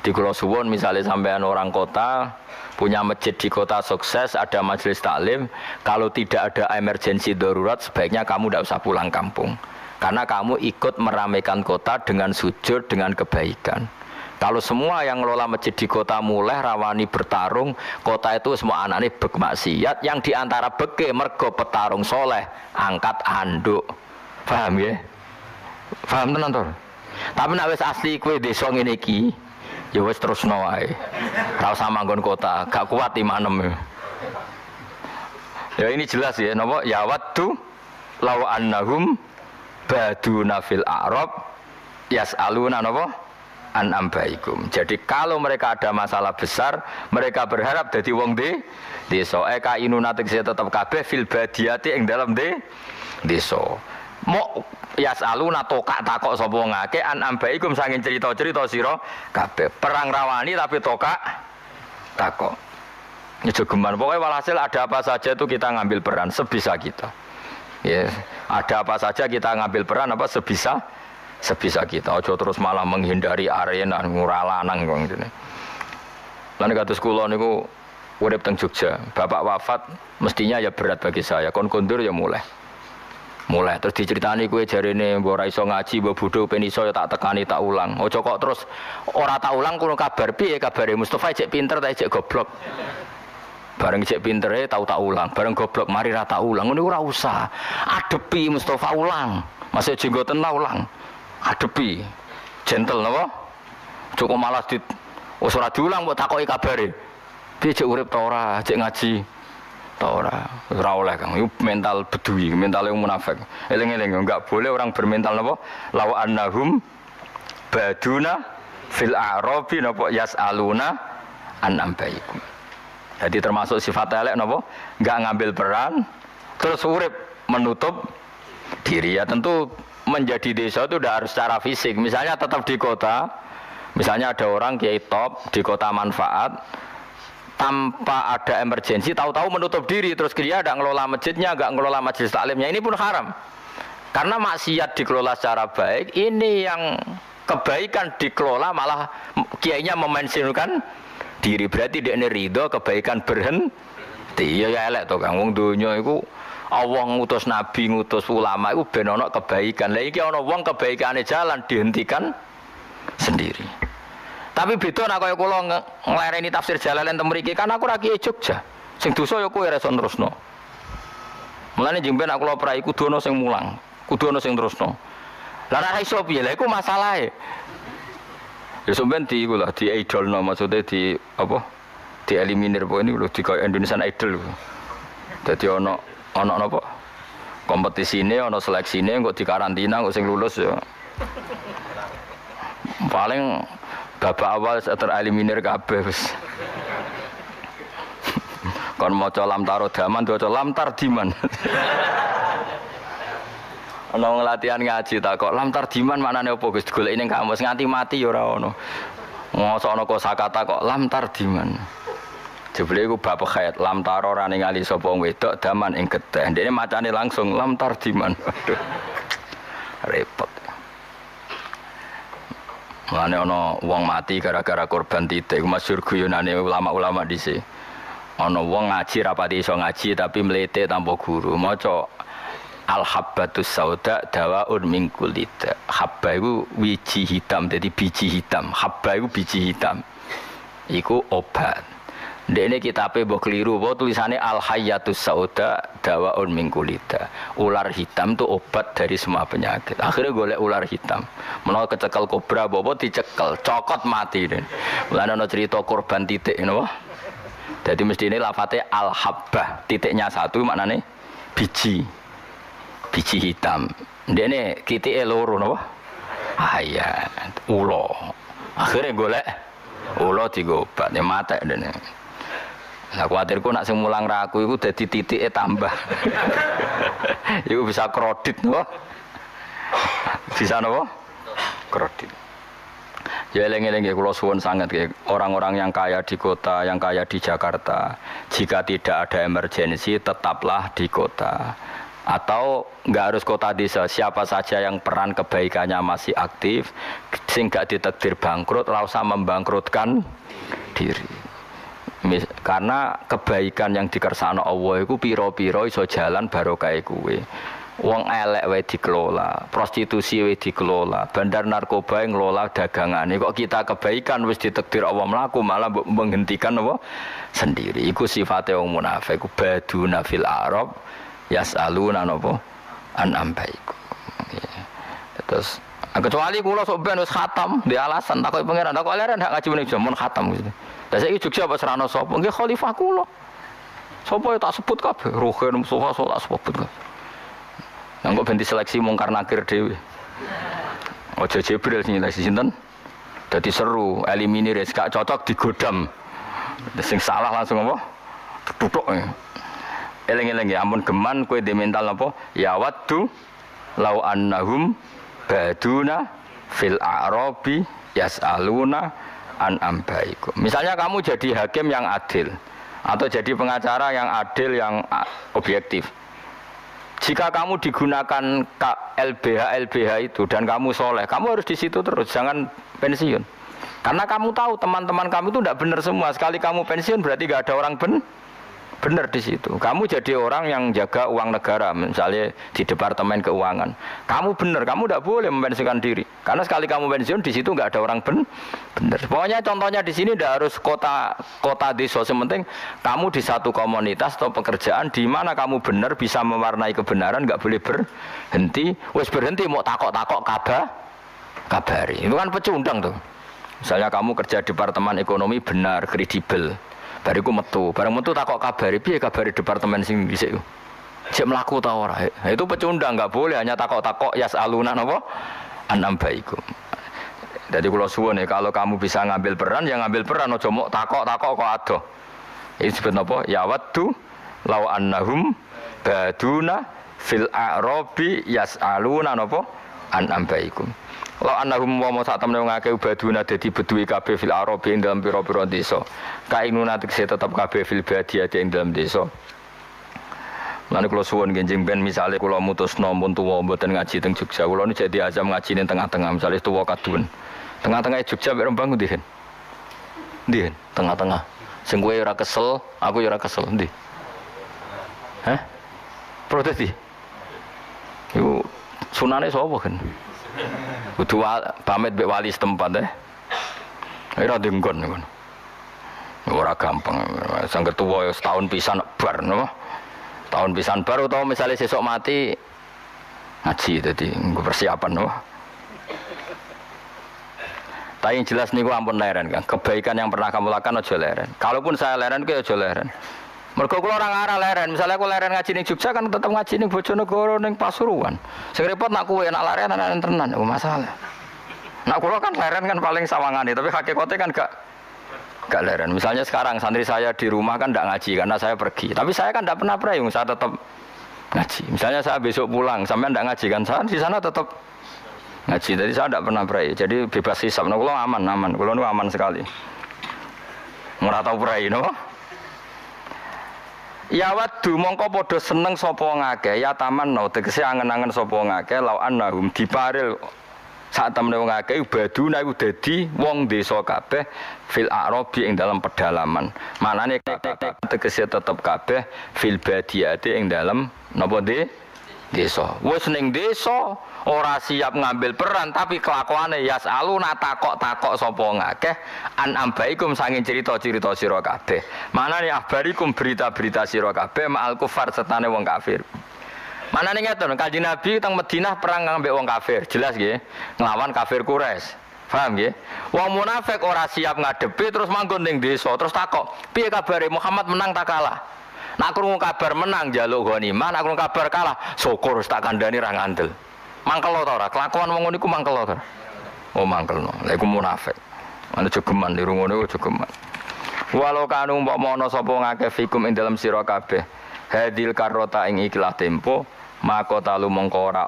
Di Kulo Suwon misalnya sampean orang kota punya masjid di kota sukses, ada majelis taklim, kalau tidak ada emergensi darurat sebaiknya kamu tidak usah pulang kampung. Karena kamu ikut meramaikan kota dengan sujud, dengan kebaikan. Kalau semua yang ngelola masjid di kota mulai rawani bertarung, kota itu semua anak ini bermaksiat, yang di antara beke mergo petarung soleh, angkat anduk. Paham ya? Paham tenan tuh? Tapi nek wis asli kowe desa ngene iki, ya wis terusno wae. Ora usah manggon kota, gak kuat imanem. Ya ini jelas ya, napa ya waddu law annahum baduna fil a'rab yas'aluna napa an ambaikum. Jadi kalau mereka ada masalah besar, mereka berharap jadi wong de desa. Eka inuna tegese tetep kabeh fil badiyati ing dalam de desa. Mau Yas aluna tokak takok sapa ngake an ambaikum sangin cerita-cerita sira kabeh. Perang rawani tapi tokak takok. Nyejogeman. Pokoknya walhasil ada apa saja itu kita ngambil peran sebisa kita. Ya, ada apa saja kita ngambil peran apa sebisa sebisa kita. Ojo terus malah menghindari arena nguralanang kok ngene. Lan kados kula niku urip teng Jogja. Bapak wafat mestinya ya berat bagi saya. Kon kondur ya mulai mulai terus diceritani kue jari ini mbok iso ngaji mbok bodho ben iso ya tak tekani tak ulang ojo kok terus ora tak ulang kulo kabar piye kabare Mustafa cek pinter ta cek goblok bareng cek pinter e tau tak ulang bareng goblok mari ra tak ulang ngono ora usah adepi Mustafa ulang masih jenggoten lah ulang adepi gentle napa cukup malas di wis ora diulang mbok takoki kabare piye cek urip ta ora cek ngaji Tak ora, ora oleh Kang. Mental bedui, mental yang munafik. Eling-eling enggak boleh orang bermental napa? Law annahum baduna fil a'rabi napa yas'aluna an ambaikum. Jadi termasuk sifat elek napa? Enggak ngambil peran terus urip menutup diri ya tentu menjadi desa itu udah harus secara fisik. Misalnya tetap di kota, misalnya ada orang kiai top di kota manfaat, tanpa ada emergensi tahu-tahu menutup diri terus dia ada ngelola masjidnya nggak ngelola majelis taklimnya ini pun haram. Karena maksiat dikelola secara baik ini yang kebaikan dikelola malah kiainya memensiunkan diri. Berarti dia ridho kebaikan berhenti. Ya ya elek tuh kang wong dunia itu Allah ngutus nabi ngutus ulama itu benono kebaikan lagi ono wong kebaikannya jalan dihentikan sendiri tapi beda nak kaya kula nglereni tafsir Jalalain teng mriki kan aku ra kiye Jogja. Sing dosa ya kowe reson terusno. Mulane jeng ben aku kula prai kudu ana sing mulang, kudu ana sing terusno. Lah ra iso piye? Lah iku masalahe. Ya sampean di iku lah di idolno maksudnya di apa? Di eliminir apa ini lho di Indonesian Idol. Dadi ana ana napa? Kompetisi ini, ana seleksi ini, kok di karantina, kok sing lulus ya. Paling babak awal tereliminir kabeh wis. [LAUGHS] Kon maca lam taro daman maca lam tardiman. [LAUGHS] Ana latihan ngaji tak kok lam tardiman maknane apa Gus? Golek ning kamus nganti mati ya ora ono. Mosok ana kosakata kok lam tardiman Jebule iku bab khair lam taro ora ningali sapa wedok daman ing geteh. Ndene macane langsung lam tardiman. Repot. Mulane ana wong mati gara-gara korban titik, masyhur guyonane ulama-ulama dhisik. Ana wong ngaji rapati iso ngaji tapi mlete tanpa guru. Maca al habbatus sauda dawaun min kulida. Habba iku wiji hitam, jadi biji hitam. Habba iku biji hitam. Iku obat. Dene kitabe mbok keliru, apa tulisannya al hayatus sauda dawaun min kulida. Ular hitam tuh obat dari semua penyakit. Akhirnya golek ular hitam. Menawa kecekel kobra, bobo dicekel, cokot mati den. Mulane ana cerita korban titik napa? Jadi mesti ini lafate al habbah, titiknya satu maknane biji. Biji hitam. Dene kitike loro napa? Ayat, ulo. Akhirnya golek ulo digobat, ya mate dene. Lah kuatirku nak sing mulang raku iku dadi titike tambah. [LAUGHS] iku bisa kredit napa? Bisa napa? Kredit. Ya eling-eling ya kula suwun sangat orang-orang yang kaya di kota, yang kaya di Jakarta. Jika tidak ada emergensi tetaplah di kota. Atau nggak harus kota desa, siapa saja yang peran kebaikannya masih aktif, sehingga ditakdir bangkrut, usah membangkrutkan diri. Karena kebaikan yang dikersakno Allah itu piro-piro iso jalan barokah kuwe. Wong elek wae dikelola, prostitusi wae dikelola, bandar narkoba yang ngelola dagangan. Kok kita kebaikan wis ditakdir Allah melaku malah menghentikan apa sendiri. Iku sifatnya wong munafik. Baduna fil Arab yasaluna napa an ambaiku. Ya. Terus kecuali kula sok ben wis khatam di alasan takut pangeran takut leren hak ngaji meneh jamun khatam gitu. Lah saiki Jogja apa serana sapa? Nggih khalifah kula. Sapa ya tak sebut kabeh, Ruhin Mustafa so tak sebut kabeh. Yang kok ben seleksi mungkar nakir dhewe. Ojo Jibril nyeleksi sinten? Dadi seru, eliminir gak cocok digodam. Sing salah langsung apa? Tutuk. Eling-eling ya ampun geman kowe di mental apa? Ya waddu lau annahum baduna fil a'rabi yas'aluna an ambaikum. Misalnya kamu jadi hakim yang adil atau jadi pengacara yang adil yang objektif. Jika kamu digunakan LBH LBH itu dan kamu soleh, kamu harus di situ terus, jangan pensiun. Karena kamu tahu teman-teman kamu itu tidak benar semua. Sekali kamu pensiun berarti gak ada orang ben benar di situ. Kamu jadi orang yang jaga uang negara, misalnya di departemen keuangan. Kamu benar, kamu tidak boleh mempensiunkan diri. Karena sekali kamu pensiun di situ nggak ada orang ben benar. Pokoknya contohnya di sini tidak harus kota kota desa. Sementing kamu di satu komunitas atau pekerjaan di mana kamu benar bisa mewarnai kebenaran, nggak boleh berhenti. Wes berhenti mau takok-takok kabar kabari. Itu kan pecundang tuh. Misalnya kamu kerja departemen ekonomi benar, kredibel. Bariku metu, bareng metu takok kabari, piye kabari departemen sing dhisik ku? Cek mlaku ta ora? Itu pecundang, nggak boleh hanya takok-takok yas aluna napa? Anam baikum. Jadi kalau suwun ya, kalau kamu bisa ngambil peran, ya ngambil peran, ojo mau takok-takok kok adoh. Ini disebut apa? Ya waddu lau annahum baduna fil a'rabi yas'aluna napa? An ambaikum. Lau annahum wa ma sak temne wong akeh baduna dadi beduwi kabeh fil a'rabi ing dalam pira-pira desa. Kainuna tekse tetep kabeh fil badiyati ing dalam desa. Lalu kalau suwon genjing ben misalnya kalau mutus nompun tua mboten ngaji teng Jogja, kalau ini jadi azam ngaji ning tengah-tengah, misalnya tua kadun, tengah-tengah Jogja berem bang dihen, dihen, tengah-tengah. Sing kowe ora kesel, aku ya ora kesel, ndi? Hah? Protes di? Iku sunane sapa kan? Kudu pamit mbek wali setempat deh. Ora dengkon ngono. Ora gampang. Sang ketua ya setahun pisan bar napa? Tahun pisan bar utawa misalnya sesok mati ngaji tadi persiapan napa? Tapi yang jelas niku ampun leren kan. Kebaikan yang pernah kamu lakukan aja leren. Kalaupun saya leren ku aja leren. Mergo kula orang arah leren, misalnya aku leren ngaji ning Jogja kan tetep ngaji ning Bojonegoro ning Pasuruan. Sing repot nak kowe nak leren anak tenan, oh masalah. Nak kula kan leren kan paling sawangane, tapi hakikatnya kan gak gak leren. Misalnya sekarang santri saya di rumah kan tidak ngaji karena saya pergi. Tapi saya kan tidak pernah prayung, saya tetap ngaji. Misalnya saya besok pulang, sampai tidak ngaji kan, saya di sana tetap ngaji. Jadi saya tidak pernah pray. Jadi bebas hisap. Nah, kalau aman, aman. Kalau aman sekali. Murah tahu pray, no? Ya wadu mongko padha seneng sapa ngake ya taman no. Tegese angen-angen sapa ngake lau annahum. Diparil. Saat temene wong akeh baduna iku dadi wong desa kabeh fil arabi ing dalam pedalaman. Manane tegese tetep kabeh fil badiyati ing dalam napa de desa. Wis ning desa ora siap ngambil peran tapi kelakuane yasaluna takok-takok sapa ngakeh an ambaikum sanging cerita-cerita sira kabeh. Manane abarikum berita-berita sira kabeh ma'al kufar setane wong kafir. Mana nih ngeten, kaji Nabi tentang Madinah perang ngambil wong kafir, jelas gak? Ngelawan kafir Quraisy. Paham ya? Wong munafik ora siap ngadepi terus manggon ning desa, terus takok, "Piye kabare Muhammad menang tak kalah?" Nak krungu kabar menang jaluk ghanimah, nak krungu kabar kalah, syukur tak kandhani ra ngandel. Mangkel ta ora? Kelakuan wong ngono iku mangkel ta? Oh mangkelno. Lha iku munafik. Ana jogeman niru ngono jogeman. Walau kanu mbok mono sapa ngake fikum ing dalam sira kabeh. Hadil karota ing ikilah tempo, maka talu mongko ora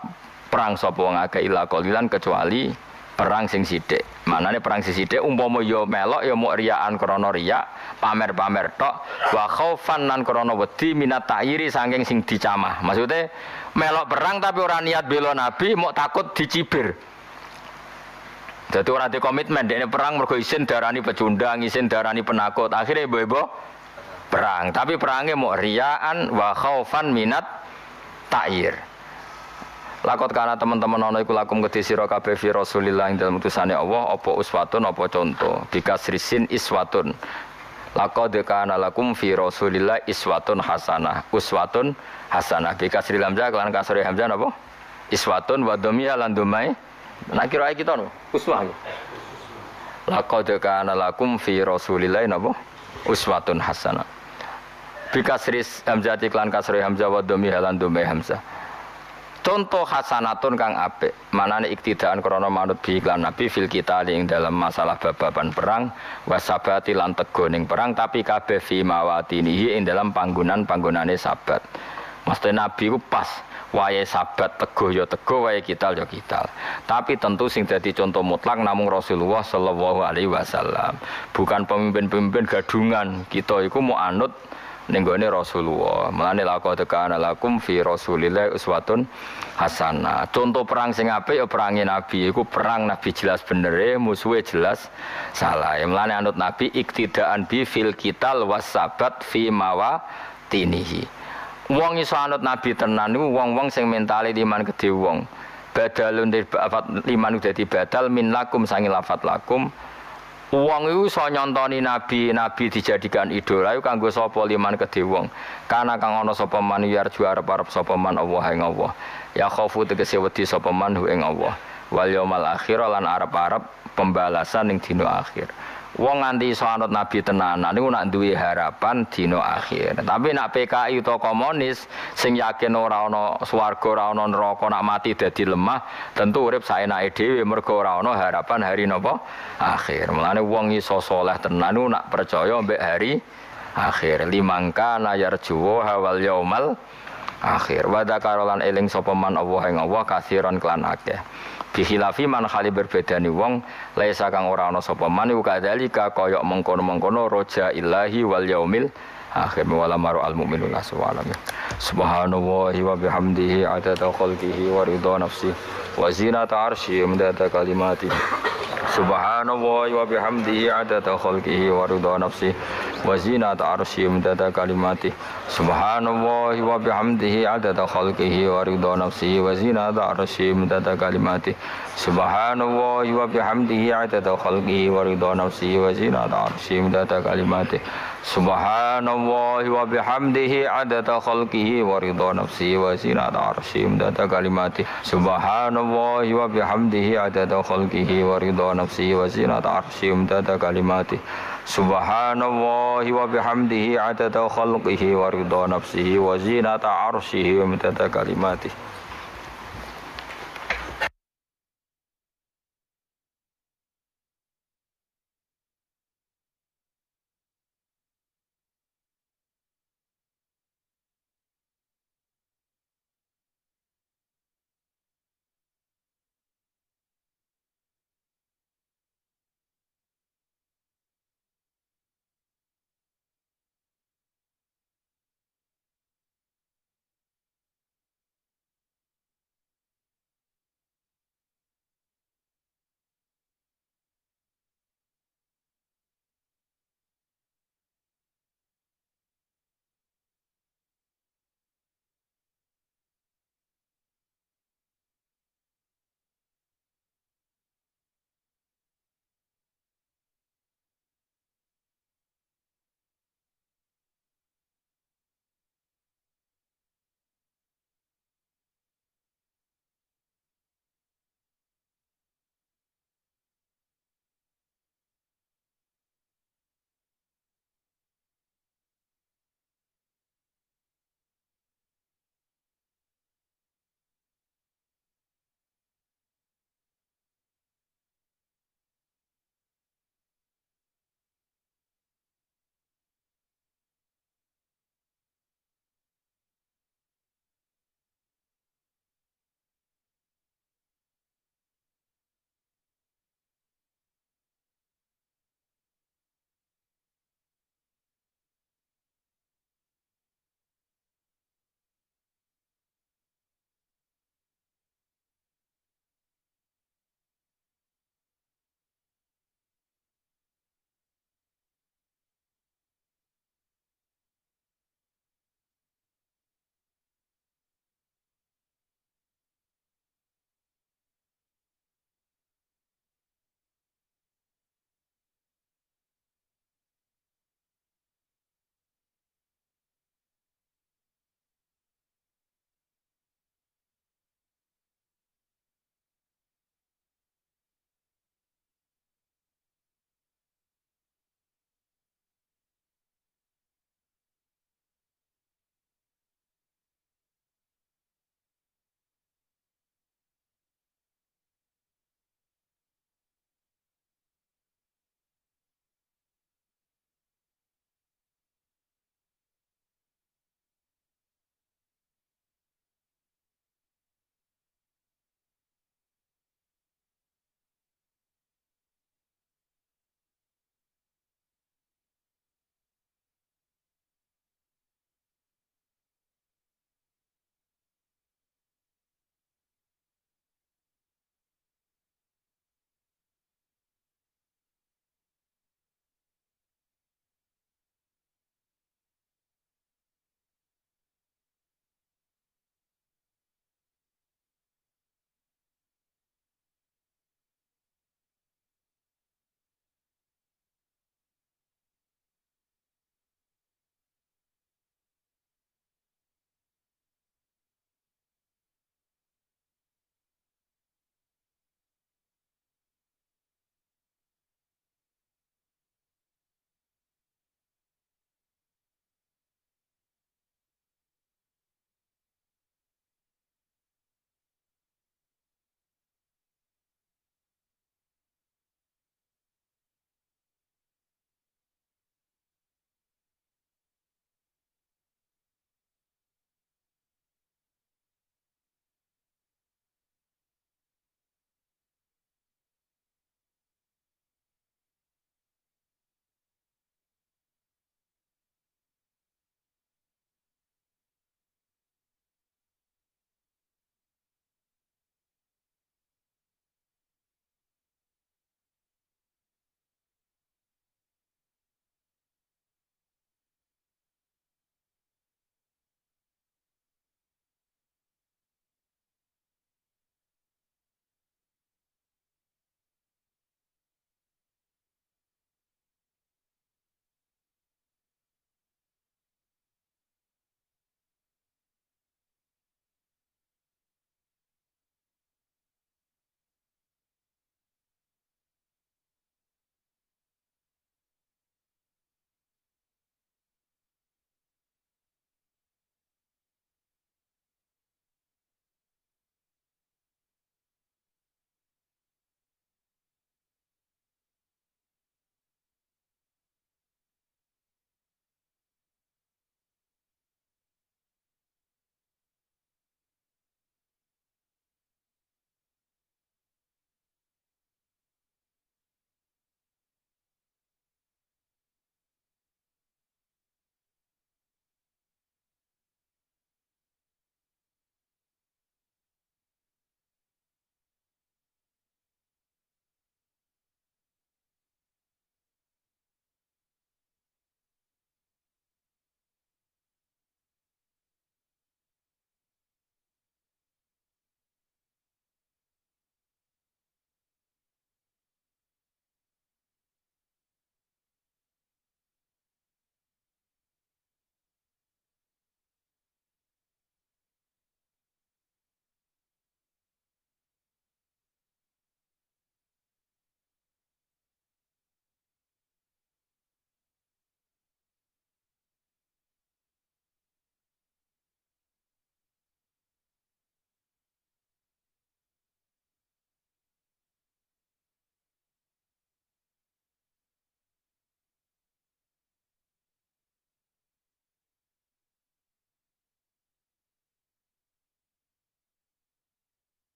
perang sapa ngake ila kecuali perang sing sithik. Manane perang sing sithik umpama ya melok ya muk riyaan krana riya, pamer-pamer tok wa khaufan nan krana wedi minat ta'iri saking sing dicamah. Maksudnya melok perang tapi ora niat bela nabi, mau takut dicibir. Jadi orang di komitmen, dia perang mergo isin darani pecundang, isin darani penakut. Akhirnya ibu-ibu perang, tapi perangnya mau riaan wa khaufan minat ta'ir. Lakot karena teman-teman ono iku lakum kedhi sira kabeh fi Rasulillah ing dalem utusane Allah apa uswatun apa contoh bikasrisin iswatun. Lakot kana lakum fi Rasulillah iswatun hasanah. Uswatun hasanah bikasri lamza kelan kasri hamzah napa? Iswatun wa dhamia lan dumai. Nak kira kita no uswah. Lakot kana lakum fi Rasulillah napa? Uswatun hasanah. Bikasri hamzah iklan kasri hamzah wa dhamia lan dumai hamzah. Contoh hasanatun kang apik, manane iktidaan krana manut bi iklan Nabi fil kita ing dalam masalah bababan perang wasabati lan tego ning perang tapi kabeh fi mawatinihi ing dalam panggonan-panggonane sabat. Mesti Nabi ku pas sabat tego ya tego wayahe kital ya kital. Tapi tentu sing contoh mutlak namung Rasulullah sallallahu alaihi wasallam. Bukan pemimpin-pemimpin gadungan. Kita iku mau anut ning gone Rasulullah. Mulane laqad kana lakum fi Rasulillah uswatun hasanah. Contoh perang sing apik ya perange Nabi. Iku perang Nabi jelas bener musuhe jelas salah. Mulane anut Nabi iktidaan bi fil kital wasabat fi mawa tinihi. Wong iso anut Nabi tenan niku wong-wong sing mentale iman gedhe wong. Badalun lafat liman dadi badal min lakum sangi lafat lakum Uang itu so nyontoni nabi, nabi dijadikan idola itu kanggo sapa liman kedhe wong. Kana kang ana sapa man yarju arep-arep sapa man Allah ing Allah. Ya khaufu tegese wedi sapa man ing Allah. Wal yaumal akhir lan arep-arep pembalasan ning dina akhir. Wong nganti iso anut nabi tenanan niku nak duwe harapan dina akhir. Tapi nak PKI utawa komunis sing yakin ora ana swarga, ora ana neraka, nak mati dadi lemah, tentu urip saenake dhewe mergo ora ana harapan hari napa? Akhir. Mulane wong iso saleh tenan niku nak percaya mbek hari akhir. Limangka yarjuwa hawal yaumal akhir. Wa eling sapa man Allah ing Allah kasiron kelan akeh. Bihilafi man khali berbedani wong laisa kang ora ana sapa man iku kadzalika kaya mengkono-mengkono roja ilahi wal yaumil akhir. Wala maru al mu'minun aswalam subhanallahi wa bihamdihi adada khalqihi wa ridha nafsi wa zinata arsyi mudada kalimati. Subhanallahi wa bihamdihi adada khalqihi wa ridha nafsi wa zinata arsyi mudada kalimati subhanallahi wa bihamdihi adada khalqihi wa ridha nafsi wa zinata arsyi mudada kalimati. Subhanallahi wa bihamdihi adada khalqihi wa ridha nafsi wa zinata arsyi mudada kalimati. Subhanallahi wa bihamdihi adada khalqihi wa ridha nafsi wa zinata arsyi mudada kalimati. Subhanallahi wa bihamdihi adada khalqihi wa ridha nafsi wa zinata arsyi mudada kalimati Subhanallahi wa bihamdihi adada khalqihi wa ridha nafsihi wa zinata arsyihi wa midada kalimatihi